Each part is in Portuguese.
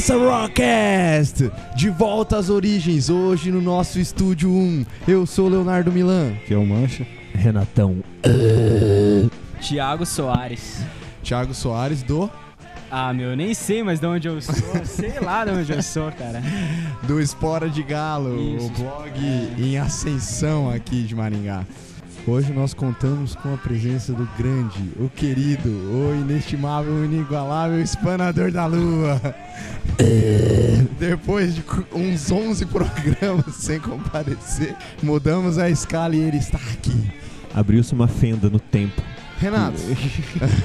Massa Rockcast! De volta às origens, hoje no nosso estúdio 1. Eu sou Leonardo Milan. Que é o Mancha. Renatão. Tiago Soares. Thiago Soares do Ah, meu, nem sei mais de onde eu sou. sei lá de onde eu sou, cara. do Espora de Galo, Isso. o blog em ascensão aqui de Maringá. Hoje nós contamos com a presença do grande, o querido, o inestimável, o inigualável espanador da lua. Depois de uns 11 programas sem comparecer, mudamos a escala e ele está aqui. Abriu-se uma fenda no tempo. Renato,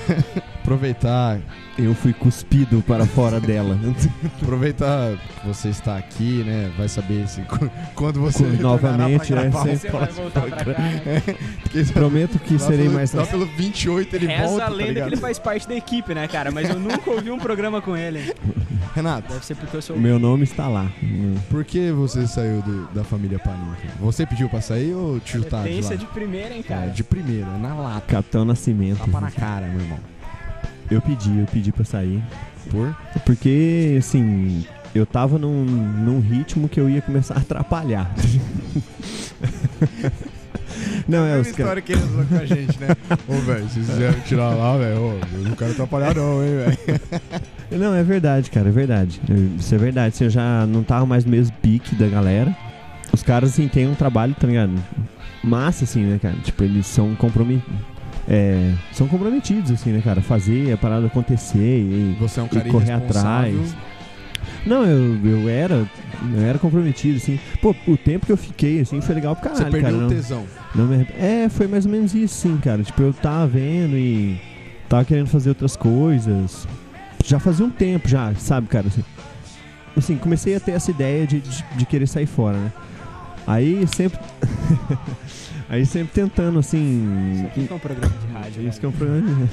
aproveitar Eu fui cuspido para fora dela. Aproveitar que você está aqui, né? Vai saber se qu- quando você Quando novamente, é, sempre Você vai próximo voltar pra programa. cá. né? Porque Prometo que serei pelo- mais. Lá pelo 28 ele Reza volta, a tá lenda que ligado? ele faz parte da equipe, né, cara? Mas eu nunca ouvi um programa com ele. Renato, Deve ser porque eu sou. O meu nome está lá. Por que você saiu do- da família Palinca? Você pediu pra sair ou te chutaram de? Potência de primeira, hein, É, cara? de primeira, na lata. Capitão Nascimento. Tapa na cara, meu irmão. Eu pedi, eu pedi pra sair. Por? Porque, assim, eu tava num, num ritmo que eu ia começar a atrapalhar. Não, é, os caras. que ele falou com a gente, né? Ô, velho, se quiser tirar lá, velho, eu não quero atrapalhar não, hein, velho. Não, é verdade, cara, é verdade. Isso é verdade. Assim, eu já não tava mais no mesmo pique da galera. Os caras, assim, têm um trabalho, tá ligado? Massa, assim, né, cara? Tipo, eles são comprometidos. É, são comprometidos, assim, né, cara? Fazer a parada acontecer e. Você é um E cara correr irresponsável. atrás. Não, eu, eu era. Eu era comprometido, assim. Pô, o tempo que eu fiquei, assim, foi legal pra Você caralho, perdeu cara. o Não, tesão. não me É, foi mais ou menos isso, sim, cara. Tipo, eu tava vendo e tava querendo fazer outras coisas. Já fazia um tempo já, sabe, cara? Assim, assim, comecei a ter essa ideia de, de, de querer sair fora, né? Aí sempre. Aí sempre tentando, assim. Isso aqui que é um programa de rádio. Isso que é um problema.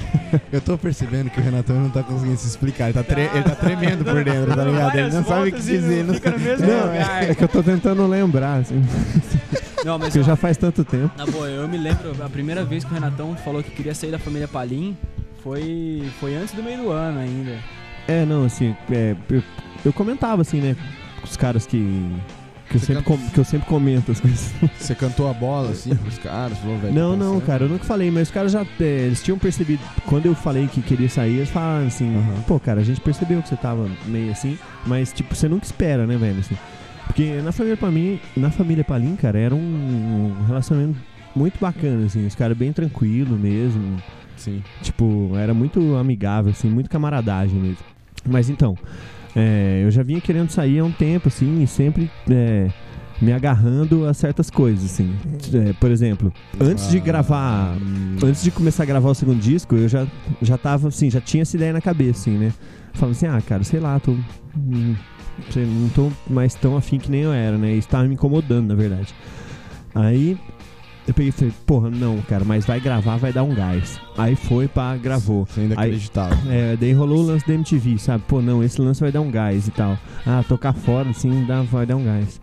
Eu tô percebendo que o Renatão não tá conseguindo se explicar. Ele tá, tre- ele tá tremendo por dentro, tá ligado? Ele não sabe o que dizer. Não... Fica no mesmo Não, lugar. é que eu tô tentando lembrar, assim. Não, mas Porque ó, já faz tanto tempo. na boa, eu me lembro, a primeira vez que o Renatão falou que queria sair da família Palim foi, foi antes do meio do ano ainda. É, não, assim, é, eu, eu comentava, assim, né? Com os caras que. Que eu, Você sempre canta- com- que eu sempre comento as coisas. Você cantou a bola assim pros caras, falou, velho. Não, tá não, cara, eu nunca falei, mas os caras já. é, eles tinham percebido. Quando eu falei que queria sair, eles falaram assim: Aham. pô, cara, a gente percebeu que você tava meio assim, mas, tipo, você nunca espera, né, velho? Assim, porque na família pra mim, na família Palim, cara, era um, um relacionamento muito bacana, assim, os caras bem tranquilo mesmo. Sim. Tipo, era muito amigável, assim, muito camaradagem mesmo. Mas então, é, eu já vinha querendo sair há um tempo, assim, e sempre é, me agarrando a certas coisas, assim. É, por exemplo, antes de Ah, gravar. Antes de começar a gravar o segundo disco, eu já, já tava, assim, já tinha essa ideia na cabeça, assim, né? Falando assim, ah, cara, sei lá, tô. hum, não tô mais tão afim que nem eu era, né? Isso tava me incomodando, na verdade. Aí eu peguei e falei, porra, não, cara, mas vai gravar, vai dar um gás. Aí foi, pá, gravou. Você ainda Aí- acreditava. É, daí rolou o lance da MTV, sabe? Pô, não, esse lance vai dar um gás e tal. Ah, tocar fora, assim, dá, vai dar um gás.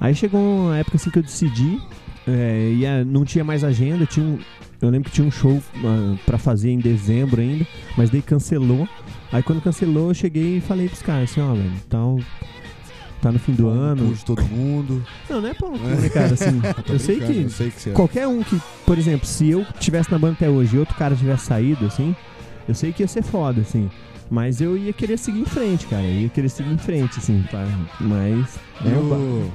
Aí chegou uma época assim que eu decidi, é, e ah, não tinha mais agenda, tinha um, eu lembro que tinha um show ah, pra fazer em dezembro ainda, mas daí cancelou. Aí quando cancelou, eu cheguei e falei pros caras assim, ó, velho, tal, tá no fim do ano. Cu de todo mundo. Não, não é pau no cu, né, cara? Assim, Tô eu sei que Eu sei que você é. Qualquer um que, por exemplo, se eu tivesse na banda até hoje e outro cara tivesse saído, assim, eu sei que ia ser foda, assim. Mas eu ia querer seguir em frente, cara. Eu ia querer seguir em frente, assim, tá? Mas. É, o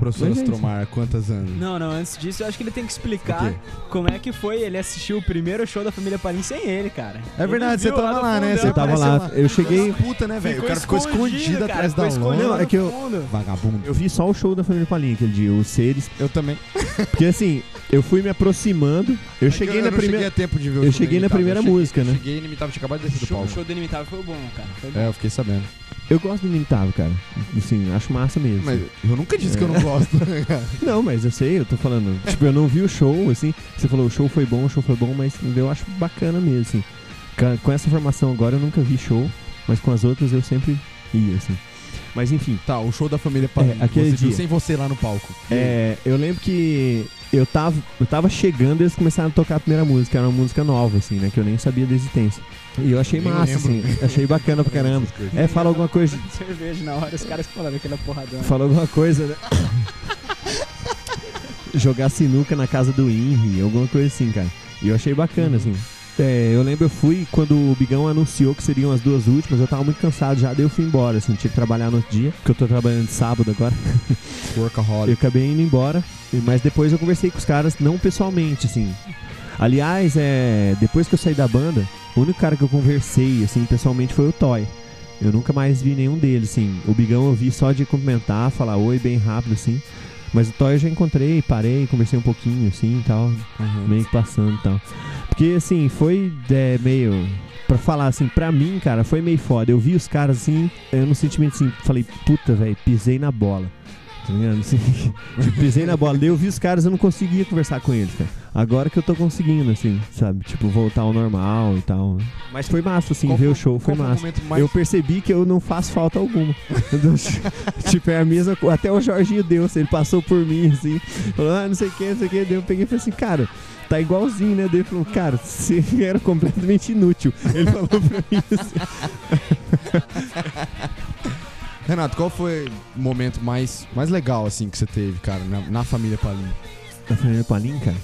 professor. Astromar, quantos anos? Não, não, antes disso eu acho que ele tem que explicar como é que foi ele assistiu o primeiro show da família Palim sem ele, cara. É verdade, Ele você tava no lá, né? Você Eu tava lá, eu cheguei- Puta, né, velho? O cara ficou escondido cara, atrás da ficou escondido lona. Não, lá é que eu-. Vagabundo. Eu vi só o show da família Palinha aquele dia, os seres. Eu também. Porque assim, eu fui me aproximando. Eu É cheguei que na cheguei primeira. a tempo de ver o Eu cheguei na Inimitável. primeira Eu cheguei- música, né? Cheguei Inimitável tinha acabado de descer do show, o palco. show do Inimitável foi bom, cara. Foi bom. É, eu fiquei sabendo. Eu gosto do Inimitável, cara. Assim, acho massa mesmo. Mas eu nunca disse que eu não gosto. né, cara? Não, mas eu sei, eu tô falando. tipo, eu não vi o show, assim. Você falou, o show foi bom, o show foi bom, mas eu acho bacana mesmo, assim. Com essa formação agora eu nunca vi show, mas com as outras eu sempre ia, assim. Mas enfim, Tá, o show da família Palim. É, aquele você viu dia. sem você lá no palco. é, eu lembro que eu tava, eu tava chegando e eles começaram a tocar a primeira música, era uma música nova, assim, né? Que eu nem sabia da existência. E eu achei Nem massa, assim, achei bacana pra caramba. É, fala alguma coisa, Cerveja na hora, os caras falaram aquela porradona. fala alguma coisa, né? Jogar sinuca na casa do Henry, alguma coisa assim, cara. E eu achei bacana, assim. É, eu lembro, eu fui quando o Bigão anunciou que seriam as duas últimas, eu tava muito cansado já, daí eu fui embora, assim, tinha que trabalhar no outro dia, porque eu tô trabalhando de sábado agora. Eu Workaholic. acabei indo embora, mas depois eu conversei com os caras, não pessoalmente, assim. Aliás, é, depois que eu saí da banda, o único cara que eu conversei, assim, pessoalmente foi o Toy. Eu nunca mais vi nenhum deles, assim. O Bigão eu vi só de cumprimentar, falar oi bem rápido, assim. Mas o Toy eu já encontrei, parei, conversei um pouquinho, assim, e tal, Uhum. meio que passando e tal. Porque, assim, foi é, meio... Pra falar assim, pra mim, cara, foi meio foda. Eu vi os caras assim, eu no sentimento assim, falei, puta, velho, pisei na bola. Tá ligado? Assim, tipo, pisei na bola. Eu vi os caras, eu não conseguia conversar com eles, cara. Agora que eu tô conseguindo, assim, sabe? Tipo, voltar ao normal e tal. Mas foi massa, assim, Qual ver foi- o show, foi massa. momento mais Eu percebi que eu não faço falta alguma. tipo, é a mesma coisa. Até o Jorginho deu, assim, ele passou por mim, assim, falou, ah, não sei o que, não sei o que. Daí eu peguei e falei assim, cara, tá igualzinho, né? Daí ele falou, cara, você era completamente inútil. Ele falou pra mim assim. Renato, qual foi o momento mais, mais legal, assim, que você teve, cara, na, na família Palim? Da família Palim, cara.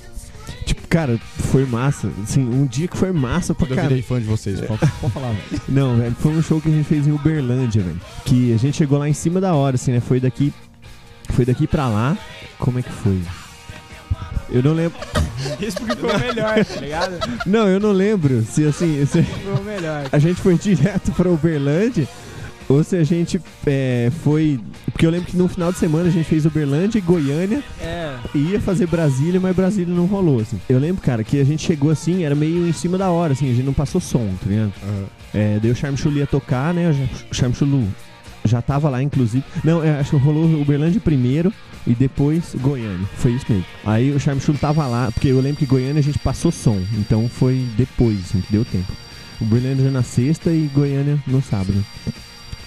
Tipo, cara, foi massa. Assim, um dia que foi massa pra Eu caralho. virei fã de vocês. Pode, pode falar, velho. Não, velho, foi um show que a gente fez em Uberlândia, velho. Que a gente chegou lá em cima da hora, assim, né? Foi daqui. Foi daqui pra lá. Como é que foi? Eu não lembro. Isso porque foi o melhor, tá ligado? Não, eu não lembro se assim. se Foi o melhor. a gente foi direto pra Uberlândia. Ou se a gente é, foi. Porque eu lembro que no final de semana a gente fez Uberlândia e Goiânia É, e ia fazer Brasília, mas Brasília não rolou, assim. Eu lembro, cara, que a gente chegou assim, era meio em cima da hora, assim, a gente não passou som, tá ligado? É, daí o Charme Chulu ia tocar, né? O Charme Chulu já tava lá, inclusive. Não, é, acho que rolou o Uberlândia primeiro e depois Goiânia. Foi isso mesmo. Aí o Charme Chulu tava lá, porque eu lembro que Goiânia a gente passou som, então foi depois, assim, que deu tempo. Uberlândia na sexta e Goiânia no sábado.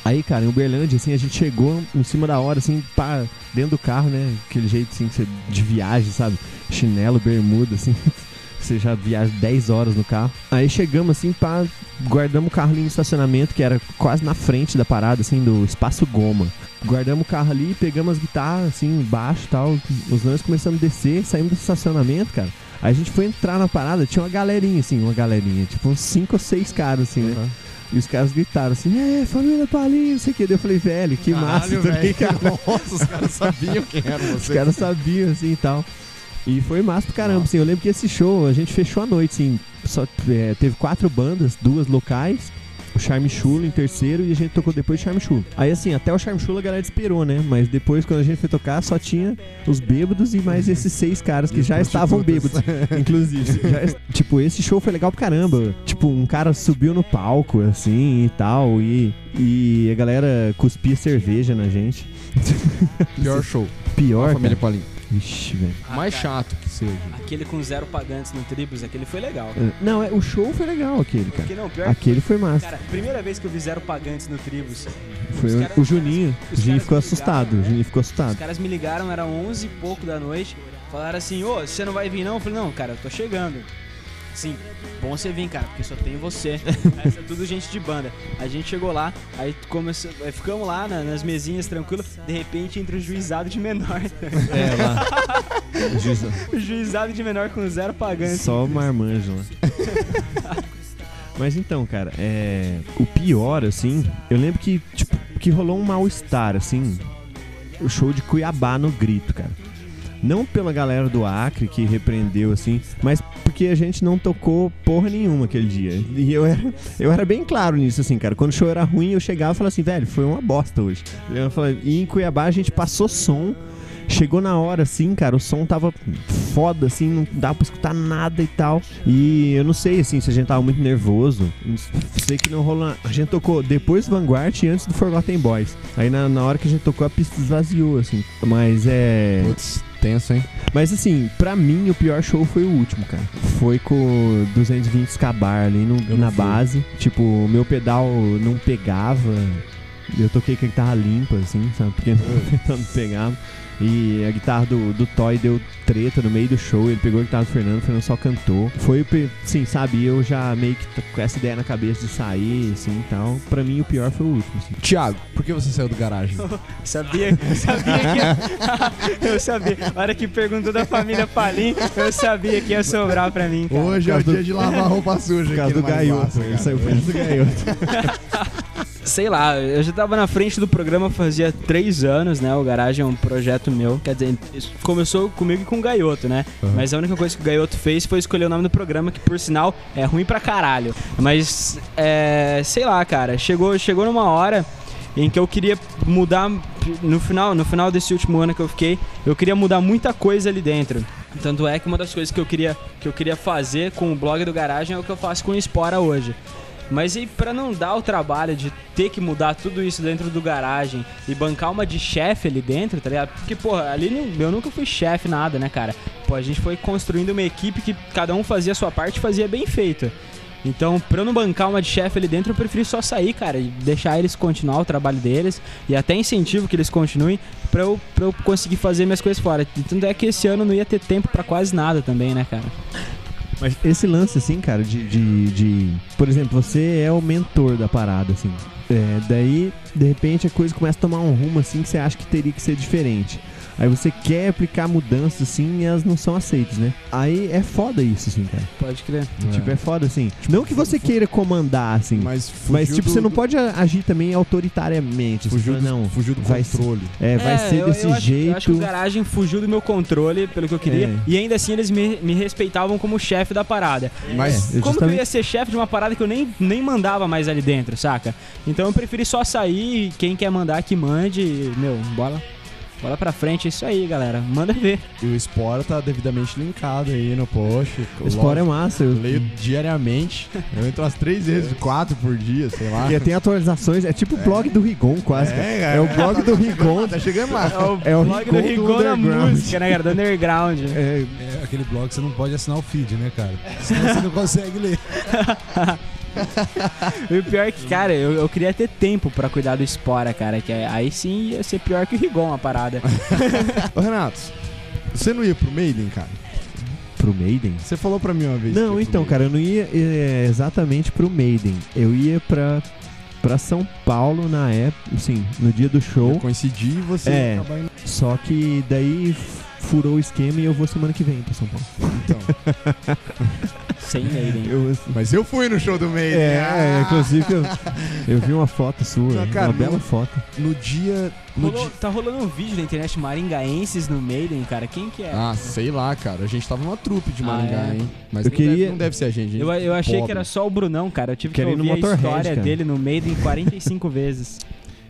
Aí, cara, em Uberlândia, assim, a gente chegou em cima da hora, assim, pá, dentro do carro, né? Aquele jeito, assim, de viagem, sabe? Chinelo, bermuda, assim. Você já viaja 10 horas no carro. Aí chegamos, assim, pá, guardamos o carro ali no estacionamento, que era quase na frente da parada, assim, do Espaço Goma. Guardamos o carro ali, pegamos as guitarras, assim, embaixo e tal. Os lances começamos a descer, saímos do estacionamento, cara. Aí a gente foi entrar na parada, tinha uma galerinha, assim, uma galerinha, tipo uns 5 ou 6 caras, assim, né? E os caras gritaram assim, é, família Palinho, não sei o que. Daí eu falei, velho, que massa, Caralho, tá velho. ligado? Nossa, os caras sabiam quem era Os você. caras sabiam, assim, e tal. E foi massa pra caramba, assim. Eu lembro que esse show, a gente fechou a noite, assim. Só, é, teve quatro bandas, duas locais. O Charme Chulo em terceiro e a gente tocou depois o Charme Chulo. Aí, assim, até o Charme Chulo a galera esperou, né? Mas depois, quando a gente foi tocar, só tinha os bêbados e mais esses seis caras que E já estavam bêbados. Inclusive. Já tipo, esse show foi legal pra caramba. Tipo, um cara subiu no palco, assim, e tal. E, e a galera cuspia cerveja na gente. Pior show. Pior, a família cara. Vixe, velho. Ah, Mais cara, chato que seja. Aquele com zero pagantes no Tribus, aquele foi legal. É, Não, é, o show foi legal aquele, cara. Não, Aquele foi massa. Cara, primeira vez que eu vi zero pagantes no Tribus, Foi os o- caras- o Juninho. os O Juninho ficou assustado. O né? Juninho ficou os assustado. caras me ligaram, era 11 e pouco da noite, falaram assim, ô, você não vai vir não? Eu falei, não, cara, eu tô chegando. Sim, bom você vir, cara, porque só tem você. Aí é tudo gente de banda. A gente chegou lá, aí começou, aí ficamos lá na- nas mesinhas tranquilo, de repente entra o juizado de menor. É, lá. Juizado de menor com zero pagantes. Só o marmanjo lá. Mas então, cara, é. O pior, assim, eu lembro que, tipo, que rolou um mal-estar, assim. O show de Cuiabá no grito, cara. Não pela galera do Acre que repreendeu, assim, mas porque a gente não tocou porra nenhuma aquele dia. E eu era, eu era bem claro nisso, assim, cara. Quando o show era ruim, eu chegava e falava assim, velho, foi uma bosta hoje. Eu e em Cuiabá a gente passou som. Chegou na hora, assim, cara, o som tava foda, assim, não dava pra escutar nada e tal. E eu não sei, assim, se a gente tava muito nervoso. Sei que não rolou. A gente tocou depois do Vanguard e antes do Forgotten Boys. Aí na, na hora que a gente tocou, a pista esvaziou, assim. Mas é. Putz, tenso, hein? Mas assim, pra mim o pior show foi o último, cara. Foi com o 220 Scabar ali no- na fui. base. Tipo, meu pedal não pegava. Eu toquei com a guitarra limpa, assim, sabe? Porque não, não pegava. E a guitarra do, do Toy deu treta no meio do show. Ele pegou a guitarra do Fernando, o Fernando só cantou. Foi, sim, sabe? Eu já meio que com essa ideia na cabeça de sair, assim e tal. Pra mim, o pior foi o último, assim. Thiago, por que você saiu do garagem? Sabia, sabia que. eu sabia. A hora que perguntou da família Palim, eu sabia que ia sobrar pra mim, cara. Hoje é o causa dia de lavar roupa suja Por causa aqui do gaioto. Massa, Ele cara. saiu por causa do gaioto. Sei lá, eu já tava na frente do programa fazia três anos, né? O Garagem é um projeto meu. Quer dizer, começou comigo e com o Gaioto, né? Uhum. Mas a única coisa que o Gaioto fez foi escolher o nome do programa, que por sinal é ruim pra caralho. Mas, é, sei lá, cara, chegou, chegou numa hora em que eu queria mudar no final, no final desse último ano que eu fiquei, eu queria mudar muita coisa ali dentro. Tanto é que uma das coisas que eu queria que eu queria fazer com o blog do Garagem é o que eu faço com o Espora hoje. Mas e pra não dar o trabalho de ter que mudar tudo isso dentro do garagem e bancar uma de chefe ali dentro, tá ligado? Porque, porra, ali eu nunca fui chefe nada, né, cara? Pô, a gente foi construindo uma equipe que cada um fazia a sua parte e fazia bem feito. Então, pra eu não bancar uma de chefe ali dentro, eu preferi só sair, cara, e deixar eles continuar o trabalho deles e até incentivo que eles continuem pra eu, pra eu conseguir fazer minhas coisas fora. Tanto é que esse ano não ia ter tempo pra quase nada também, né, cara? Mas esse lance, assim, cara, de, de, de- Por exemplo, você é o mentor da parada, assim. É, daí, de repente, a coisa começa a tomar um rumo, assim, que você acha que teria que ser diferente. Aí você quer aplicar mudanças, assim, e elas não são aceitas, né? Aí é foda isso, assim, cara. Pode crer. Tipo, é foda, assim. não que você queira comandar, assim. Mas, Mas, tipo, do- você não pode agir também autoritariamente. assim, Fugiu fala, do, não. fugiu do vai ser- controle. É, vai ser eu- desse eu acho, jeito. Eu acho que o garagem fugiu do meu controle, pelo que eu queria. É. E ainda assim eles me, me respeitavam como chefe da parada. Mas É, Como que eu justamente- ia ser chefe de uma parada que eu nem, nem mandava mais ali dentro, saca? Então eu preferi só sair e quem quer mandar que mande. e, Meu, bola. Bola pra frente, é isso aí, galera. Manda ver. E o Spora tá devidamente linkado aí no post. O Spore é massa. Eu, Eu leio diariamente. Eu entro umas três vezes, quatro por dia, sei lá. E tem atualizações, é tipo o blog do Rigon, quase. cara. É, É, o blog do Rigon. Tá chegando lá. É o blog do Rigon do Rigon da Underground. música, né, cara? Do underground. É, É aquele blog que você não pode assinar o feed, né, cara? Senão você não consegue ler. E o pior é que, cara, eu, eu queria ter tempo pra cuidar do Spora, cara. Que aí sim ia ser pior que o Rigon a parada. Ô, Renato, você não ia pro Maiden, cara? pro Maiden? Você falou pra mim uma vez. Não, então, cara, eu não ia é, exatamente pro Maiden. Eu ia pra, pra São Paulo na época, assim, no dia do show. Eu coincidi e você É. ia acabar indo. Só que daí f- furou o esquema e eu vou semana que vem pra São Paulo. Então. Sem Maiden. Eu, Mas eu fui no show do Maiden. é, Ah! inclusive eu, eu vi uma foto sua, Não, cara, uma bela não- foto. No dia. No Rolou- dia... Tá rolando um vídeo na internet maringaenses no Maiden, cara. Quem que é? Ah, sei lá, cara. A gente tava numa trupe de Ah, Maringá, é? hein? Mas Eu não, queria- deve, não deve ser a gente. gente Eu, eu achei que era só o Brunão, cara. Eu tive que no ouvir a história cara. dele no Maiden 45 vezes.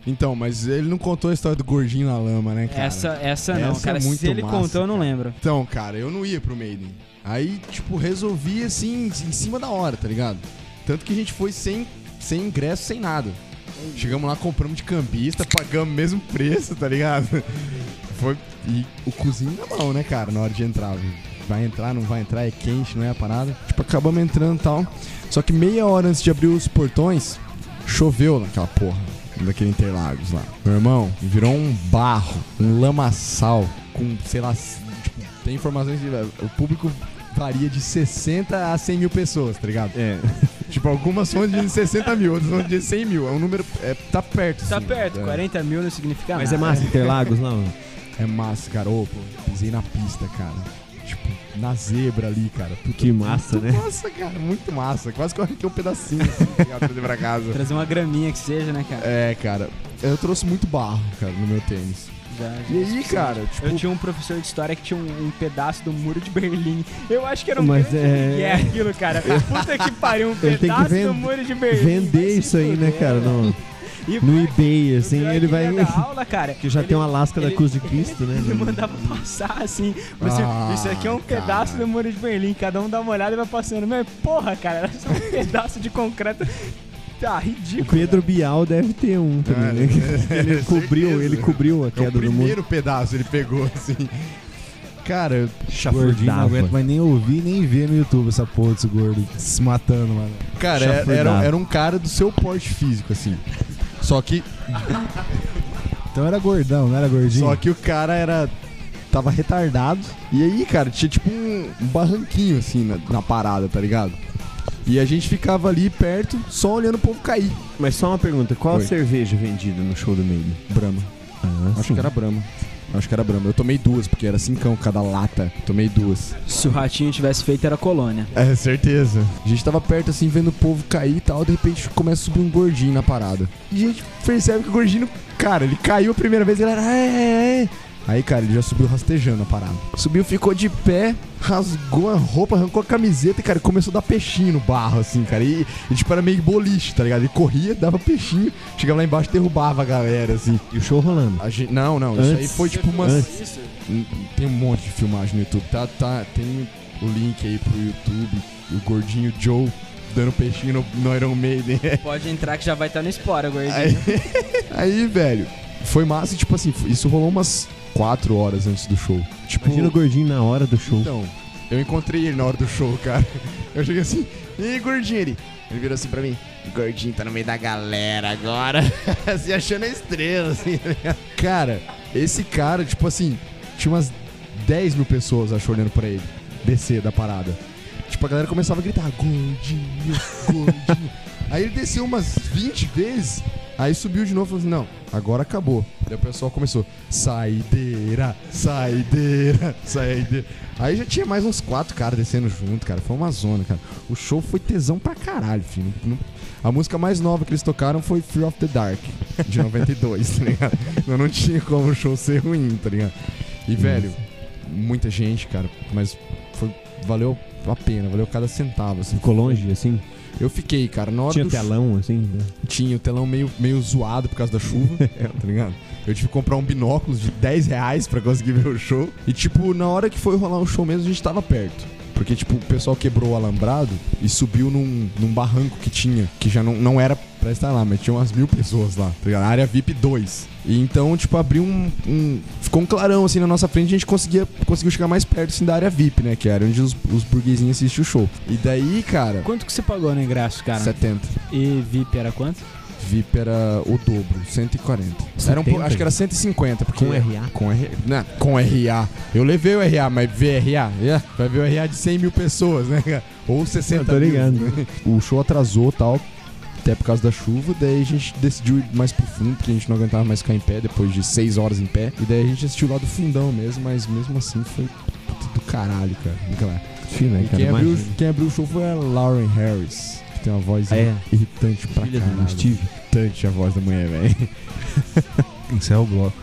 Então, mas ele não contou a história do gordinho na lama, né, cara? Essa, essa não, Essa é cara. muito Se ele massa, contou, eu não lembro. Então, cara, eu não ia pro Maiden. Aí, tipo, resolvi assim, em cima da hora, tá ligado? Tanto que a gente foi sem, sem ingresso, sem nada. Chegamos lá, compramos de cambista, pagamos o mesmo preço, tá ligado? Foi. E o cozinho na mão, né, cara, na hora de entrar. viu? Vai entrar, não vai entrar, é quente, não é a parada. Tipo, acabamos entrando e tal. Só que meia hora antes de abrir os portões, choveu naquela porra. Daquele Interlagos lá. Meu irmão, virou um barro, um lamaçal, com, sei lá, tipo, tem informações de. O público varia de 60 a 100 mil pessoas, tá ligado? É. Tipo, algumas são de 60 mil, outras são de 100 mil. É um número. É, tá perto. Tá assim. perto, é. 40 mil não significa Mas é nada. massa Interlagos, não? É massa, cara. Ô, pô, pisei na pista, cara. Na zebra ali, cara. Puta, Que massa, muito né? Massa, cara. Muito massa. Quase que eu arranquei um pedacinho assim, tá ligado, trazer pra casa. Trazer uma graminha que seja, né, cara? É, cara. Eu trouxe muito barro, cara, no meu tênis. Já, já E é aí, cara, tipo. Eu tinha um professor de história que tinha um, um pedaço do muro de Berlim. Eu acho que era um Mas grande é- migué aquilo, cara. Puta que pariu, um pedaço do muro de Berlim. Vender isso aí, né, cara? No, E no o eBay, assim, é ele vai. aula, cara. Que já Ele- tem uma lasca da ele- Cruz de Cristo, né? Ele mandava passar assim. Você, Ah, isso aqui é um cara. pedaço do muro de Berlim. Cada um dá uma olhada e vai passando. Mas porra, cara, era só um pedaço de concreto. Tá, O ridículo. Pedro Bial deve ter um também, né? É, Ele cobriu, certeza. ele cobriu a É o queda do muro. primeiro pedaço ele pegou, assim. Cara, Gordinho não aguento mais nem ouvir nem ver no YouTube essa porra desse gordo se matando, mano. cara, era, era um cara do seu porte físico, assim. Só que, Então era gordão, não era gordinho? só que o cara era. Tava retardado. E aí, cara, tinha tipo um, barranquinho assim na, na parada, tá ligado? E a gente ficava ali perto, só olhando o povo cair. Mas só uma pergunta, qual Oi. a cerveja vendida no show do Maiden? Brahma. Ah, Acho que era Brahma. Acho que era Brahma. Eu tomei duas, porque era cincão cada lata. Tomei duas. Se o ratinho tivesse feito, era colônia. É, certeza. A gente tava perto assim, vendo o povo cair e tal, de repente começa a subir um gordinho na parada. E a gente percebe que o gordinho, cara, ele caiu a primeira vez, ele era. "É, é, é". Aí, cara, ele já subiu rastejando a parada. Subiu, ficou de pé, rasgou a roupa, arrancou a camiseta e, cara, começou a dar peixinho no barro, assim, cara. E, e, tipo, era meio boliche, tá ligado? Ele corria, dava peixinho, chegava lá embaixo e derrubava a galera, assim. E o show rolando? A gente, não, não, isso aí Antes. foi tipo umas. Antes. Hum, Tem um monte de filmagem no YouTube. Tá, tá, tem o link aí pro YouTube. O gordinho Joe dando peixinho no, no Iron Maiden. Pode entrar que já vai estar no Spora, gordinho. Aí, aí, velho, foi massa. Tipo assim, isso rolou umas 4 horas antes do show. Tipo, Imagina o gordinho na hora do show. então, eu encontrei ele na hora do show, cara. Eu cheguei assim, e gordinho? Ele, ele virou assim pra mim. Gordinho tá no meio da galera agora. se achando a estrela, assim. tá ligado? cara, esse cara, tipo assim, tinha umas 10 mil pessoas, acho, olhando pra ele. Descer da parada. Tipo, a galera começava a gritar, gordinho, gordinho. aí ele desceu umas 20 vezes, aí subiu de novo e falou assim, não, agora acabou. Daí o pessoal começou, saideira, saideira, saideira. Aí já tinha mais uns quatro caras descendo junto, cara. Foi uma zona, cara. O show foi tesão pra caralho, filho. A música mais nova que eles tocaram foi Free of the Dark, de 92, tá ligado? Não, não tinha como o show ser ruim, tá ligado? E, velho, muita gente, cara, mas foi, valeu a pena, valeu cada centavo, assim. Ficou longe, assim? Eu fiquei, cara, na hora Tinha do telão, assim? né? tinha o telão meio, meio zoado por causa da chuva, tá ligado? Eu tive que comprar um binóculos de 10 reais pra conseguir ver o show. E, tipo, na hora que foi rolar o show mesmo, a gente tava perto. Porque, tipo, o pessoal quebrou o alambrado e subiu num, num barranco que tinha, que já não, não era pra estar lá, mas tinha umas mil pessoas lá, tá ligado? A área VIP 2. E então, tipo, abriu um, um- Ficou um clarão assim na nossa frente, a gente conseguia, conseguiu chegar mais perto assim, da área VIP, né? Que era onde os, os burguesinhos assistem o show. E daí, cara. Quanto que você pagou no ingresso, cara? 70. E VIP era quanto? VIP era o dobro, 140. Era um, 70? acho que era 150, porque Com RA? Com, R, né, com RA. Eu levei o RA, mas VRA, é, vai ver o RA de 100 mil pessoas, né? cara? Ou 60 Eu tô mil. ligado. né? O show atrasou tal, até por causa da chuva, daí a gente decidiu ir mais pro fundo, porque a gente não aguentava mais ficar em pé depois de 6 horas em pé. E daí a gente assistiu lá do fundão mesmo, mas mesmo assim foi puta do caralho, cara. Naquela Fio, né, cara? quem abriu, quem abriu o show foi a Lauren Harris, que tem uma voz Ah, é? irritante pra Filha caralho. Steve. Irritante a voz da mulher, velho. Encerra o bloco.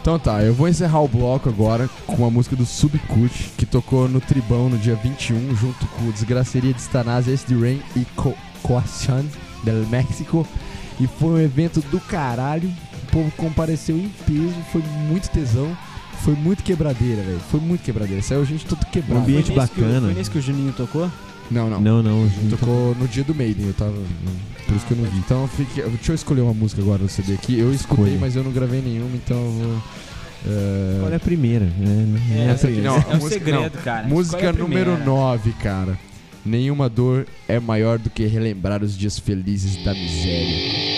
Então tá, eu vou encerrar o bloco agora com a música do Subcut, que tocou no Tribão no dia 21, junto com Desgraceria de Stanás, Este Rain e Co del México. E foi um evento do caralho. O povo compareceu em peso, foi muito tesão. Foi muito quebradeira, velho. Foi muito quebradeira. Saiu gente todo quebrado. Um ambiente Foi nesse que bacana. foi nesse que o Juninho tocou? Não, não. Não, não. Tocou no dia do Maiden, eu tava. Por isso que eu não vi. Então eu fiquei- deixa eu escolher uma música agora no CD aqui. Eu escutei, Escolha. mas eu não gravei nenhuma, então eu vou. é, Olha a primeira. Né? É, É a essa aqui primeira. não. É a um música- segredo, cara. Música número primeira. 9, cara. Nenhuma dor é maior do que relembrar os dias felizes da miséria.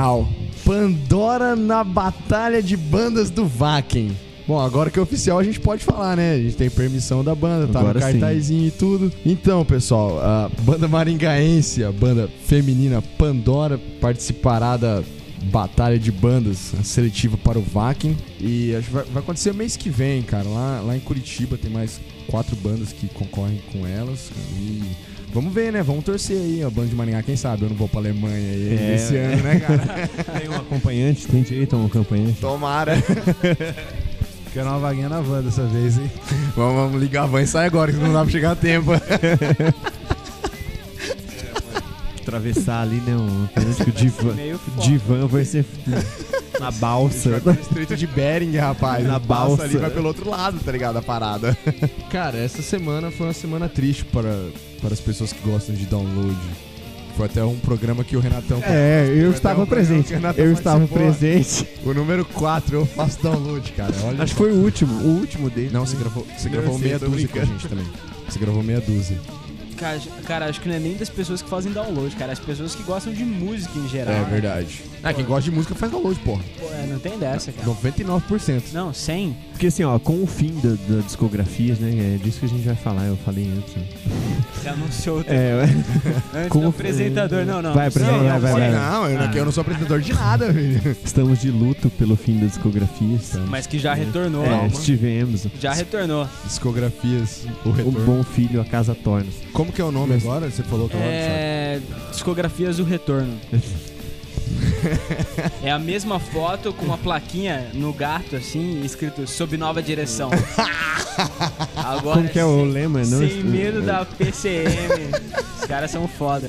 Oficial. Pandora na batalha de bandas do Vaken. Bom, agora que é oficial a gente pode falar, né? A gente tem permissão da banda, tá Agora no cartazinho e tudo. Então, pessoal, a banda maringaense, a banda feminina Pandora participará da batalha de bandas seletiva para o Vakin. E acho que vai, vai acontecer mês que vem, cara. Lá, lá em Curitiba tem mais quatro bandas que concorrem com elas. E vamos ver, né? Vamos torcer aí. A banda de Maringá, quem sabe? Eu não vou pra Alemanha aí É. esse ano, né, cara? Tem um acompanhante, tem direito a um acompanhante. Tomara. Quero uma vaguinha na van dessa vez, hein? vamos, vamos ligar a van e sai agora, que não dá pra chegar a tempo. Atravessar ali, né? Um que o divã, Meio foda. divã vai ser na balsa. Vai pro estreito de Bering, rapaz. Na balsa. ali vai pelo outro lado, tá ligado? A parada. Cara, essa semana foi uma semana triste para, para as pessoas que gostam de download. Foi até um programa que o Renatão. É, eu Foi estava um presente. Eu estava presente. O número 4, eu faço download, cara. Olha Acho que foi o último, o último dele. Não, você gravou, você Eu gravou sei, meia dúzia com a gente também. Você gravou meia dúzia. Cara, cara, acho que não é nem das pessoas que fazem download, cara. As pessoas que gostam de música em geral. É né? verdade. Ah, quem gosta de música faz download, porra. Pô, é, não tem dessa, cara. 99%. Não, 100. Porque assim, ó, com o fim da, da discografias, né? É disso que a gente vai falar, eu falei antes. Né? Você anunciou É, antes com do o- apresentador. Não, não. Vai, não apresenta, sei, vai, não vai, vai. Não, eu, não, Ah. eu não sou apresentador de nada, velho. estamos de luto pelo fim das discografias. Mas que já retornou. É, estivemos. Já retornou. Discografias, o O retorno. bom filho, a casa torna. Como que é o nome agora? Você falou que é nome, sabe? É. Discografias do Retorno. é a mesma foto com uma plaquinha no gato, assim, escrito sob nova direção. Agora, Como que é o sem- lema? Não, Sem medo da PCM. Os caras são foda.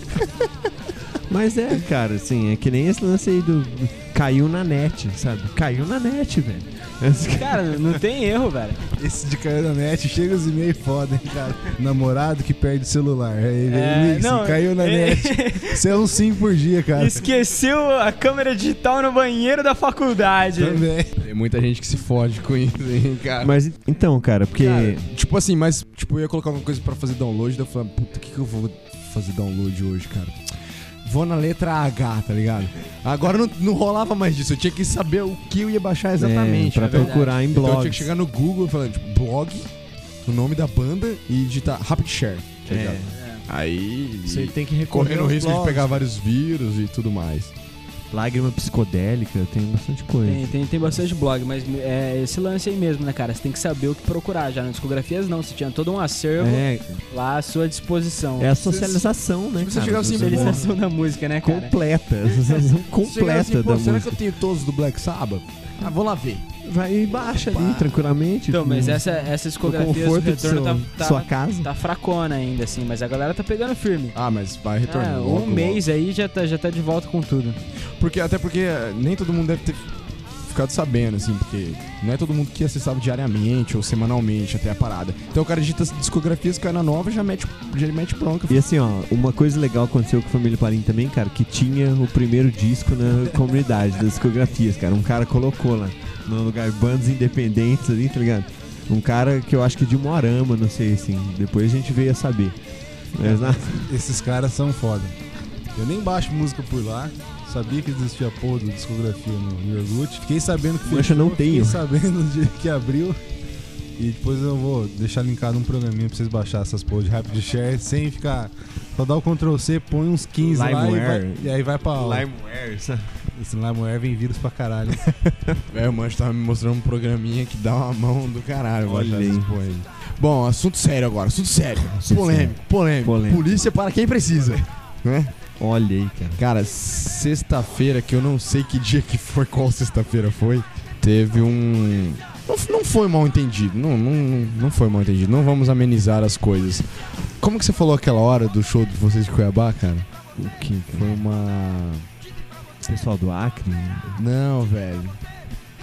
Mas é, cara, assim, é que nem esse lance aí do. Caiu na net, sabe? Caiu na net, velho. Cara, não tem erro, velho. Esse de cair na net chega os e-mails foda, hein, cara? Namorado que perde o celular. Aí É, não, caiu na é- net. Isso é um sim por dia, cara. Esqueceu a câmera digital no banheiro da faculdade. Também. Tem muita gente que se fode com isso, hein, cara. Mas então, cara, porque. Cara, tipo assim, mas tipo, eu ia colocar alguma coisa pra fazer download, daí eu falei, puta, o que, que eu vou fazer download hoje, cara? Vou na letra H, tá ligado? Agora não, não rolava mais disso, eu tinha que saber o que eu ia baixar exatamente. é, pra né, procurar em Então eu blogs. tinha que chegar no Google falando, tipo, blog, o nome da banda e digitar Rapid Share, tá ligado? É. Aí. Você tem que recorrer correndo o risco de blogs. pegar vários vírus e tudo mais. Lágrima psicodélica, tem bastante coisa. Tem, tem, tem bastante blog, mas é esse lance aí mesmo, né, cara? Você tem que saber o que procurar. Já nas discografias não, você tinha todo um acervo É, lá à sua disposição. é a socialização, né? você cara? chegar assim, Socialização da música, né, cara? completa, a socialização Chegar completa assim, pô, da será música. que eu tenho todos do Black Sabbath? Ah, vou lá ver. Vai e baixa ali tranquilamente. Então, mas no- essa, essa discografia do retorno seu- tá, tá, sua casa. tá fracona ainda, assim, mas a galera tá pegando firme. Ah, mas vai retornar. É, um logo, logo. mês aí já tá, já tá de volta com tudo. Porque, até porque eh, nem todo mundo deve ter ficado sabendo, assim, porque não é todo mundo que acessava diariamente ou semanalmente até a parada. Então o cara digita as discografias, cai na nova já mete, já mete bronca. E assim, ó, uma coisa legal aconteceu com a Família Parim também, cara, que tinha o primeiro disco na comunidade das discografias, cara. Um cara colocou lá no lugar bandas independentes ali, tá ligado? Um cara que eu acho que de Moarama, não sei assim. Depois a gente veio a saber. Mas na- Esses caras são foda. Eu nem baixo música por lá. Sabia que existia a porra discografia no no. Fiquei sabendo que Mancha não fiquei tenho. sabendo no dia que abriu. E depois eu vou deixar linkado um programinha pra vocês baixar essas porra de Rapid Share sem ficar. Só dá o Ctrl C, põe uns 15 lá e, vai, e aí vai pra aula. Limeware, sabe? Esse Limeware vem vírus pra caralho. Velho, o Mancho tava me mostrando um programinha que dá uma mão do caralho. Olha aí. Bom, assunto sério agora, assunto sério. Assunto polêmico, polêmico, Polêmico. Polícia para quem precisa. Né? Olha aí, cara. Cara, sexta-feira, que eu não sei que dia que foi, qual sexta-feira foi, teve um. Não, não foi mal entendido. Não, não, não foi mal entendido. Não vamos amenizar as coisas. Como que você falou aquela hora do show de vocês de Cuiabá, cara? O que? Foi uma. Pessoal do Acre? Não, velho.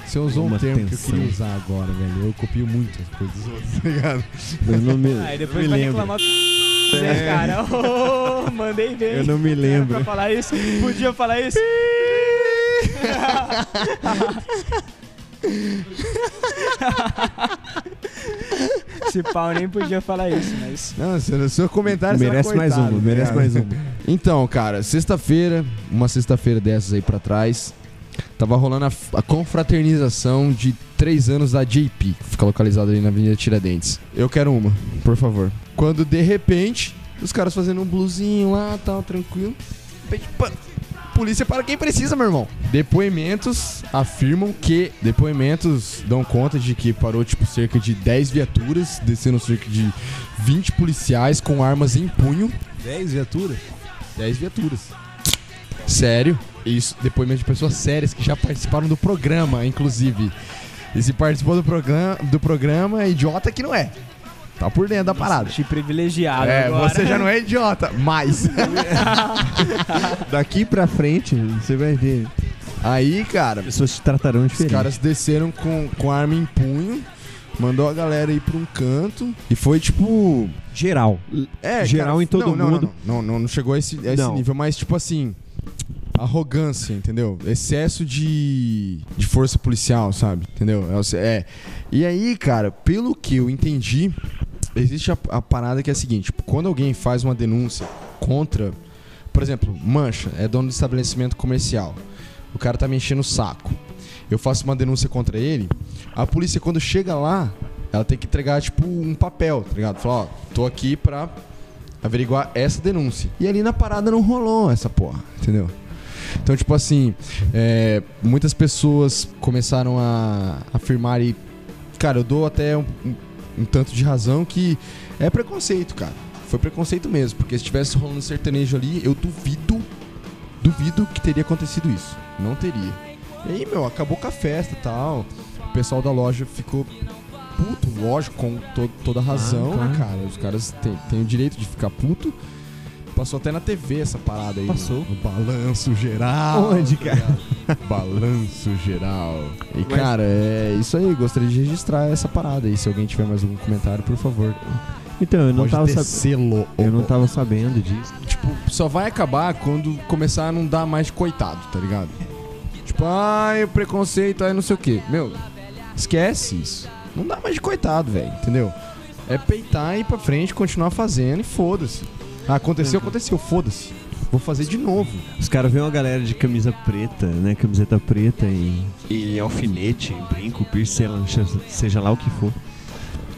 Você usou Uma um termo que eu tensão. queria usar agora, velho. Eu copio muito as coisas dos outros, tá ligado? Eu não me, Aí depois me vai lembro. reclamar né, cara? Ô, mandei bem. Eu não me Era lembro. Pra falar isso? Podia falar isso? Esse pau nem podia falar isso, mas. Não, seu, seu comentário Merece mais coitado, uma, tá merece mais uma. Então, cara, sexta-feira, uma sexta-feira dessas aí pra trás, tava rolando a, a confraternização de três anos da JP, que fica localizada ali na Avenida Tiradentes. Eu quero uma, por favor. Quando de repente, os caras fazendo um blusinho lá, tal, tranquilo. Polícia para quem precisa, meu irmão. Depoimentos afirmam que. Depoimentos dão conta de que parou, tipo, cerca de 10 viaturas, descendo cerca de 20 policiais com armas em punho. 10 viaturas? 10 viaturas. Sério? Isso, depoimento de pessoas sérias que já participaram do programa, inclusive. E se participou do programa, do programa, é idiota que não é. Tá por dentro da parada. Te privilegiado É, agora. você já não é idiota, mas. Daqui pra frente, você vai ver. Aí, cara, Pessoas te tratarão os diferente. caras desceram com, com arma em punho, mandou a galera ir pra um canto e foi tipo. Geral. É, Geral em todo não, mundo. Não, não, não, chegou a esse, a esse nível, mas tipo assim. Arrogância, entendeu? Excesso de, de força policial, sabe? Entendeu? É, É. E aí, cara, pelo que eu entendi, existe a, a parada que é a seguinte: tipo, quando alguém faz uma denúncia contra, por exemplo, Mancha é dono do estabelecimento comercial, o cara tá me enchendo o saco. Eu faço uma denúncia contra ele, a polícia, quando chega lá, ela tem que entregar, tipo, um papel, tá ligado? Falar, ó, tô aqui pra averiguar essa denúncia. E ali na parada não rolou essa porra, entendeu? Então, tipo assim, é, muitas pessoas começaram a afirmar e. Cara, eu dou até um, um- um tanto de razão que é preconceito, cara. Foi preconceito mesmo, porque se tivesse rolando sertanejo ali, eu duvido, duvido que teria acontecido isso. Não teria. E aí, meu, acabou com a festa e tal. O pessoal da loja ficou puto, lógico, com to- toda razão, claro. né, cara? Os caras têm, têm o direito de ficar puto. Passou até na TV essa parada aí. Passou. No, no balanço geral. Onde, tá cara? balanço geral. E, Mas- cara, é isso aí. Gostaria de registrar essa parada aí. Se alguém tiver mais algum comentário, por favor. Então, eu não Pode tava sabendo. Eu não tava sabendo disso. Tipo, só vai acabar quando começar a não dar mais coitado, tá ligado? Tipo, ai, o preconceito, ai, não sei o quê. Meu, esquece isso. Não dá mais de coitado, velho, entendeu? É peitar e ir pra frente, continuar fazendo e foda-se. Ah, aconteceu, aconteceu, foda-se. Vou fazer de novo. Os caras veem uma galera de camisa preta, né? Camiseta preta e, e alfinete, brinco, piercing, seja lá o que for.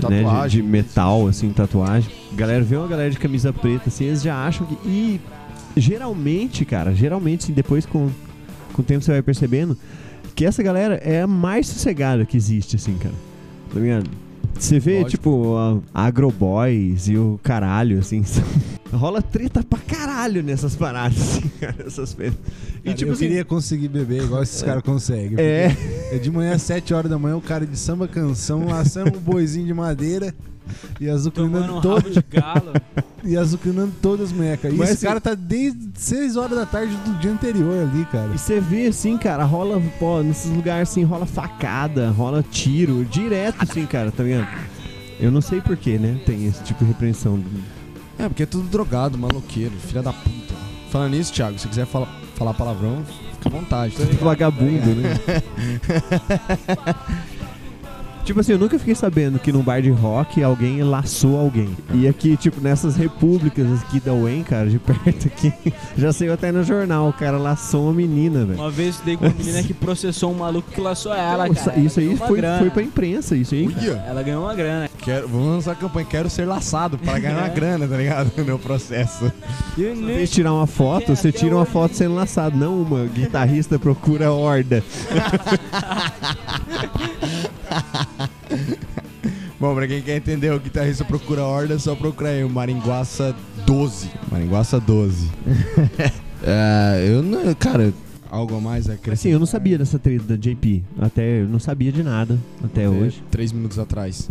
né, de- Tatuagem. de, metal, assim, tatuagem. Galera vê uma galera de camisa preta, assim, eles já acham que. E geralmente, cara, geralmente, assim, depois com, com o tempo você vai percebendo que essa galera é a mais sossegada que existe, assim, cara. Tá ligado? Você vê, Lógico. tipo, a Agroboys e o caralho, assim. Rola treta pra caralho nessas paradas, assim, cara, essas. E Cara, tipo eu assim. queria conseguir beber igual esses caras conseguem. É. É de manhã às 7 horas da manhã, o cara de samba canção, laçando um boizinho de madeira e azucrinando, um todo, de galo. e azucrinando todas as bonecas. E Mas esse assim- cara tá desde 6 horas da tarde do dia anterior ali, cara. E você vê assim, cara, rola, pô, nesses lugares assim, rola facada, rola tiro, direto assim, cara, tá ligado? Eu não sei porquê, né? Tem esse tipo de repreensão. É, porque é tudo drogado, maloqueiro, filha da puta. Falando nisso, Thiago, se quiser falar, falar palavrão, fica à vontade. Tá? Vagabundo, né? tipo assim, eu nunca fiquei sabendo que num bar de rock alguém laçou alguém. E aqui, tipo, nessas repúblicas aqui da UEM, cara, de perto aqui, já saiu até no jornal, o cara laçou uma menina, velho. Uma vez estudei com uma menina que processou um maluco que laçou ela, Isso- cara. isso Ela aí foi, grana. foi pra imprensa, isso aí. Ela ganhou uma grana. Quero, vamos lançar a campanha, quero ser laçado para ganhar uma É. grana, tá ligado? No meu processo. E Em vez de tirar uma foto, você tira uma foto sendo laçado, não uma guitarrista procura horda. Bom, pra quem quer entender o guitarrista procura horda, é só procurar aí o Maringuaça 12. Maringuaça 12. é, eu não. Cara, algo a mais a acrescentar? Assim, eu não sabia dessa treta da JP. Até eu não sabia de nada até hoje. Três minutos atrás.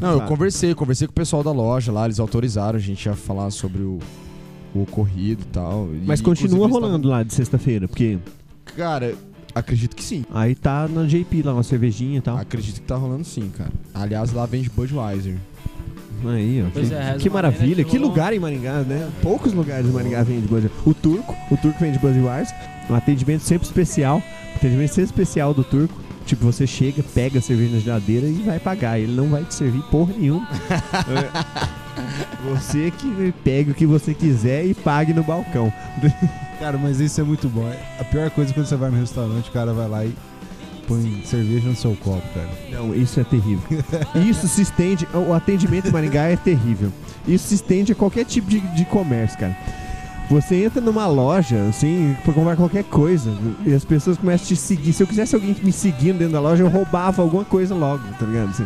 Não, eu Tá. conversei, conversei com o pessoal da loja lá, eles autorizaram a gente a falar sobre o, o ocorrido e tal. Mas E, continua rolando lá de sexta-feira, porque Cara, acredito que sim. aí tá na JP lá, uma cervejinha e tal. Acredito que tá rolando sim, cara. Aliás, lá vende Budweiser. Aí, ó. Pois que, é, que maravilha. que lugar em Maringá, né? Poucos lugares em Maringá vendem Budweiser. O Turco, o Turco vende Budweiser. Um atendimento sempre especial. Atendimento sempre especial do Turco. Tipo, você chega, pega a cerveja na geladeira e vai pagar. Ele não vai te servir porra nenhuma. Você que pega o que você quiser e pague no balcão. Cara, mas isso é muito bom. A pior coisa é quando você vai no restaurante, o cara vai lá e põe cerveja no seu copo, cara. Não, isso é terrível. Isso se estende. O atendimento em Maringá é terrível. Isso se estende a qualquer tipo de, de comércio, cara. Você entra numa loja, assim, pra comprar qualquer coisa, e as pessoas começam a te seguir. Se eu quisesse alguém me seguindo dentro da loja, eu roubava alguma coisa logo, tá ligado? Assim,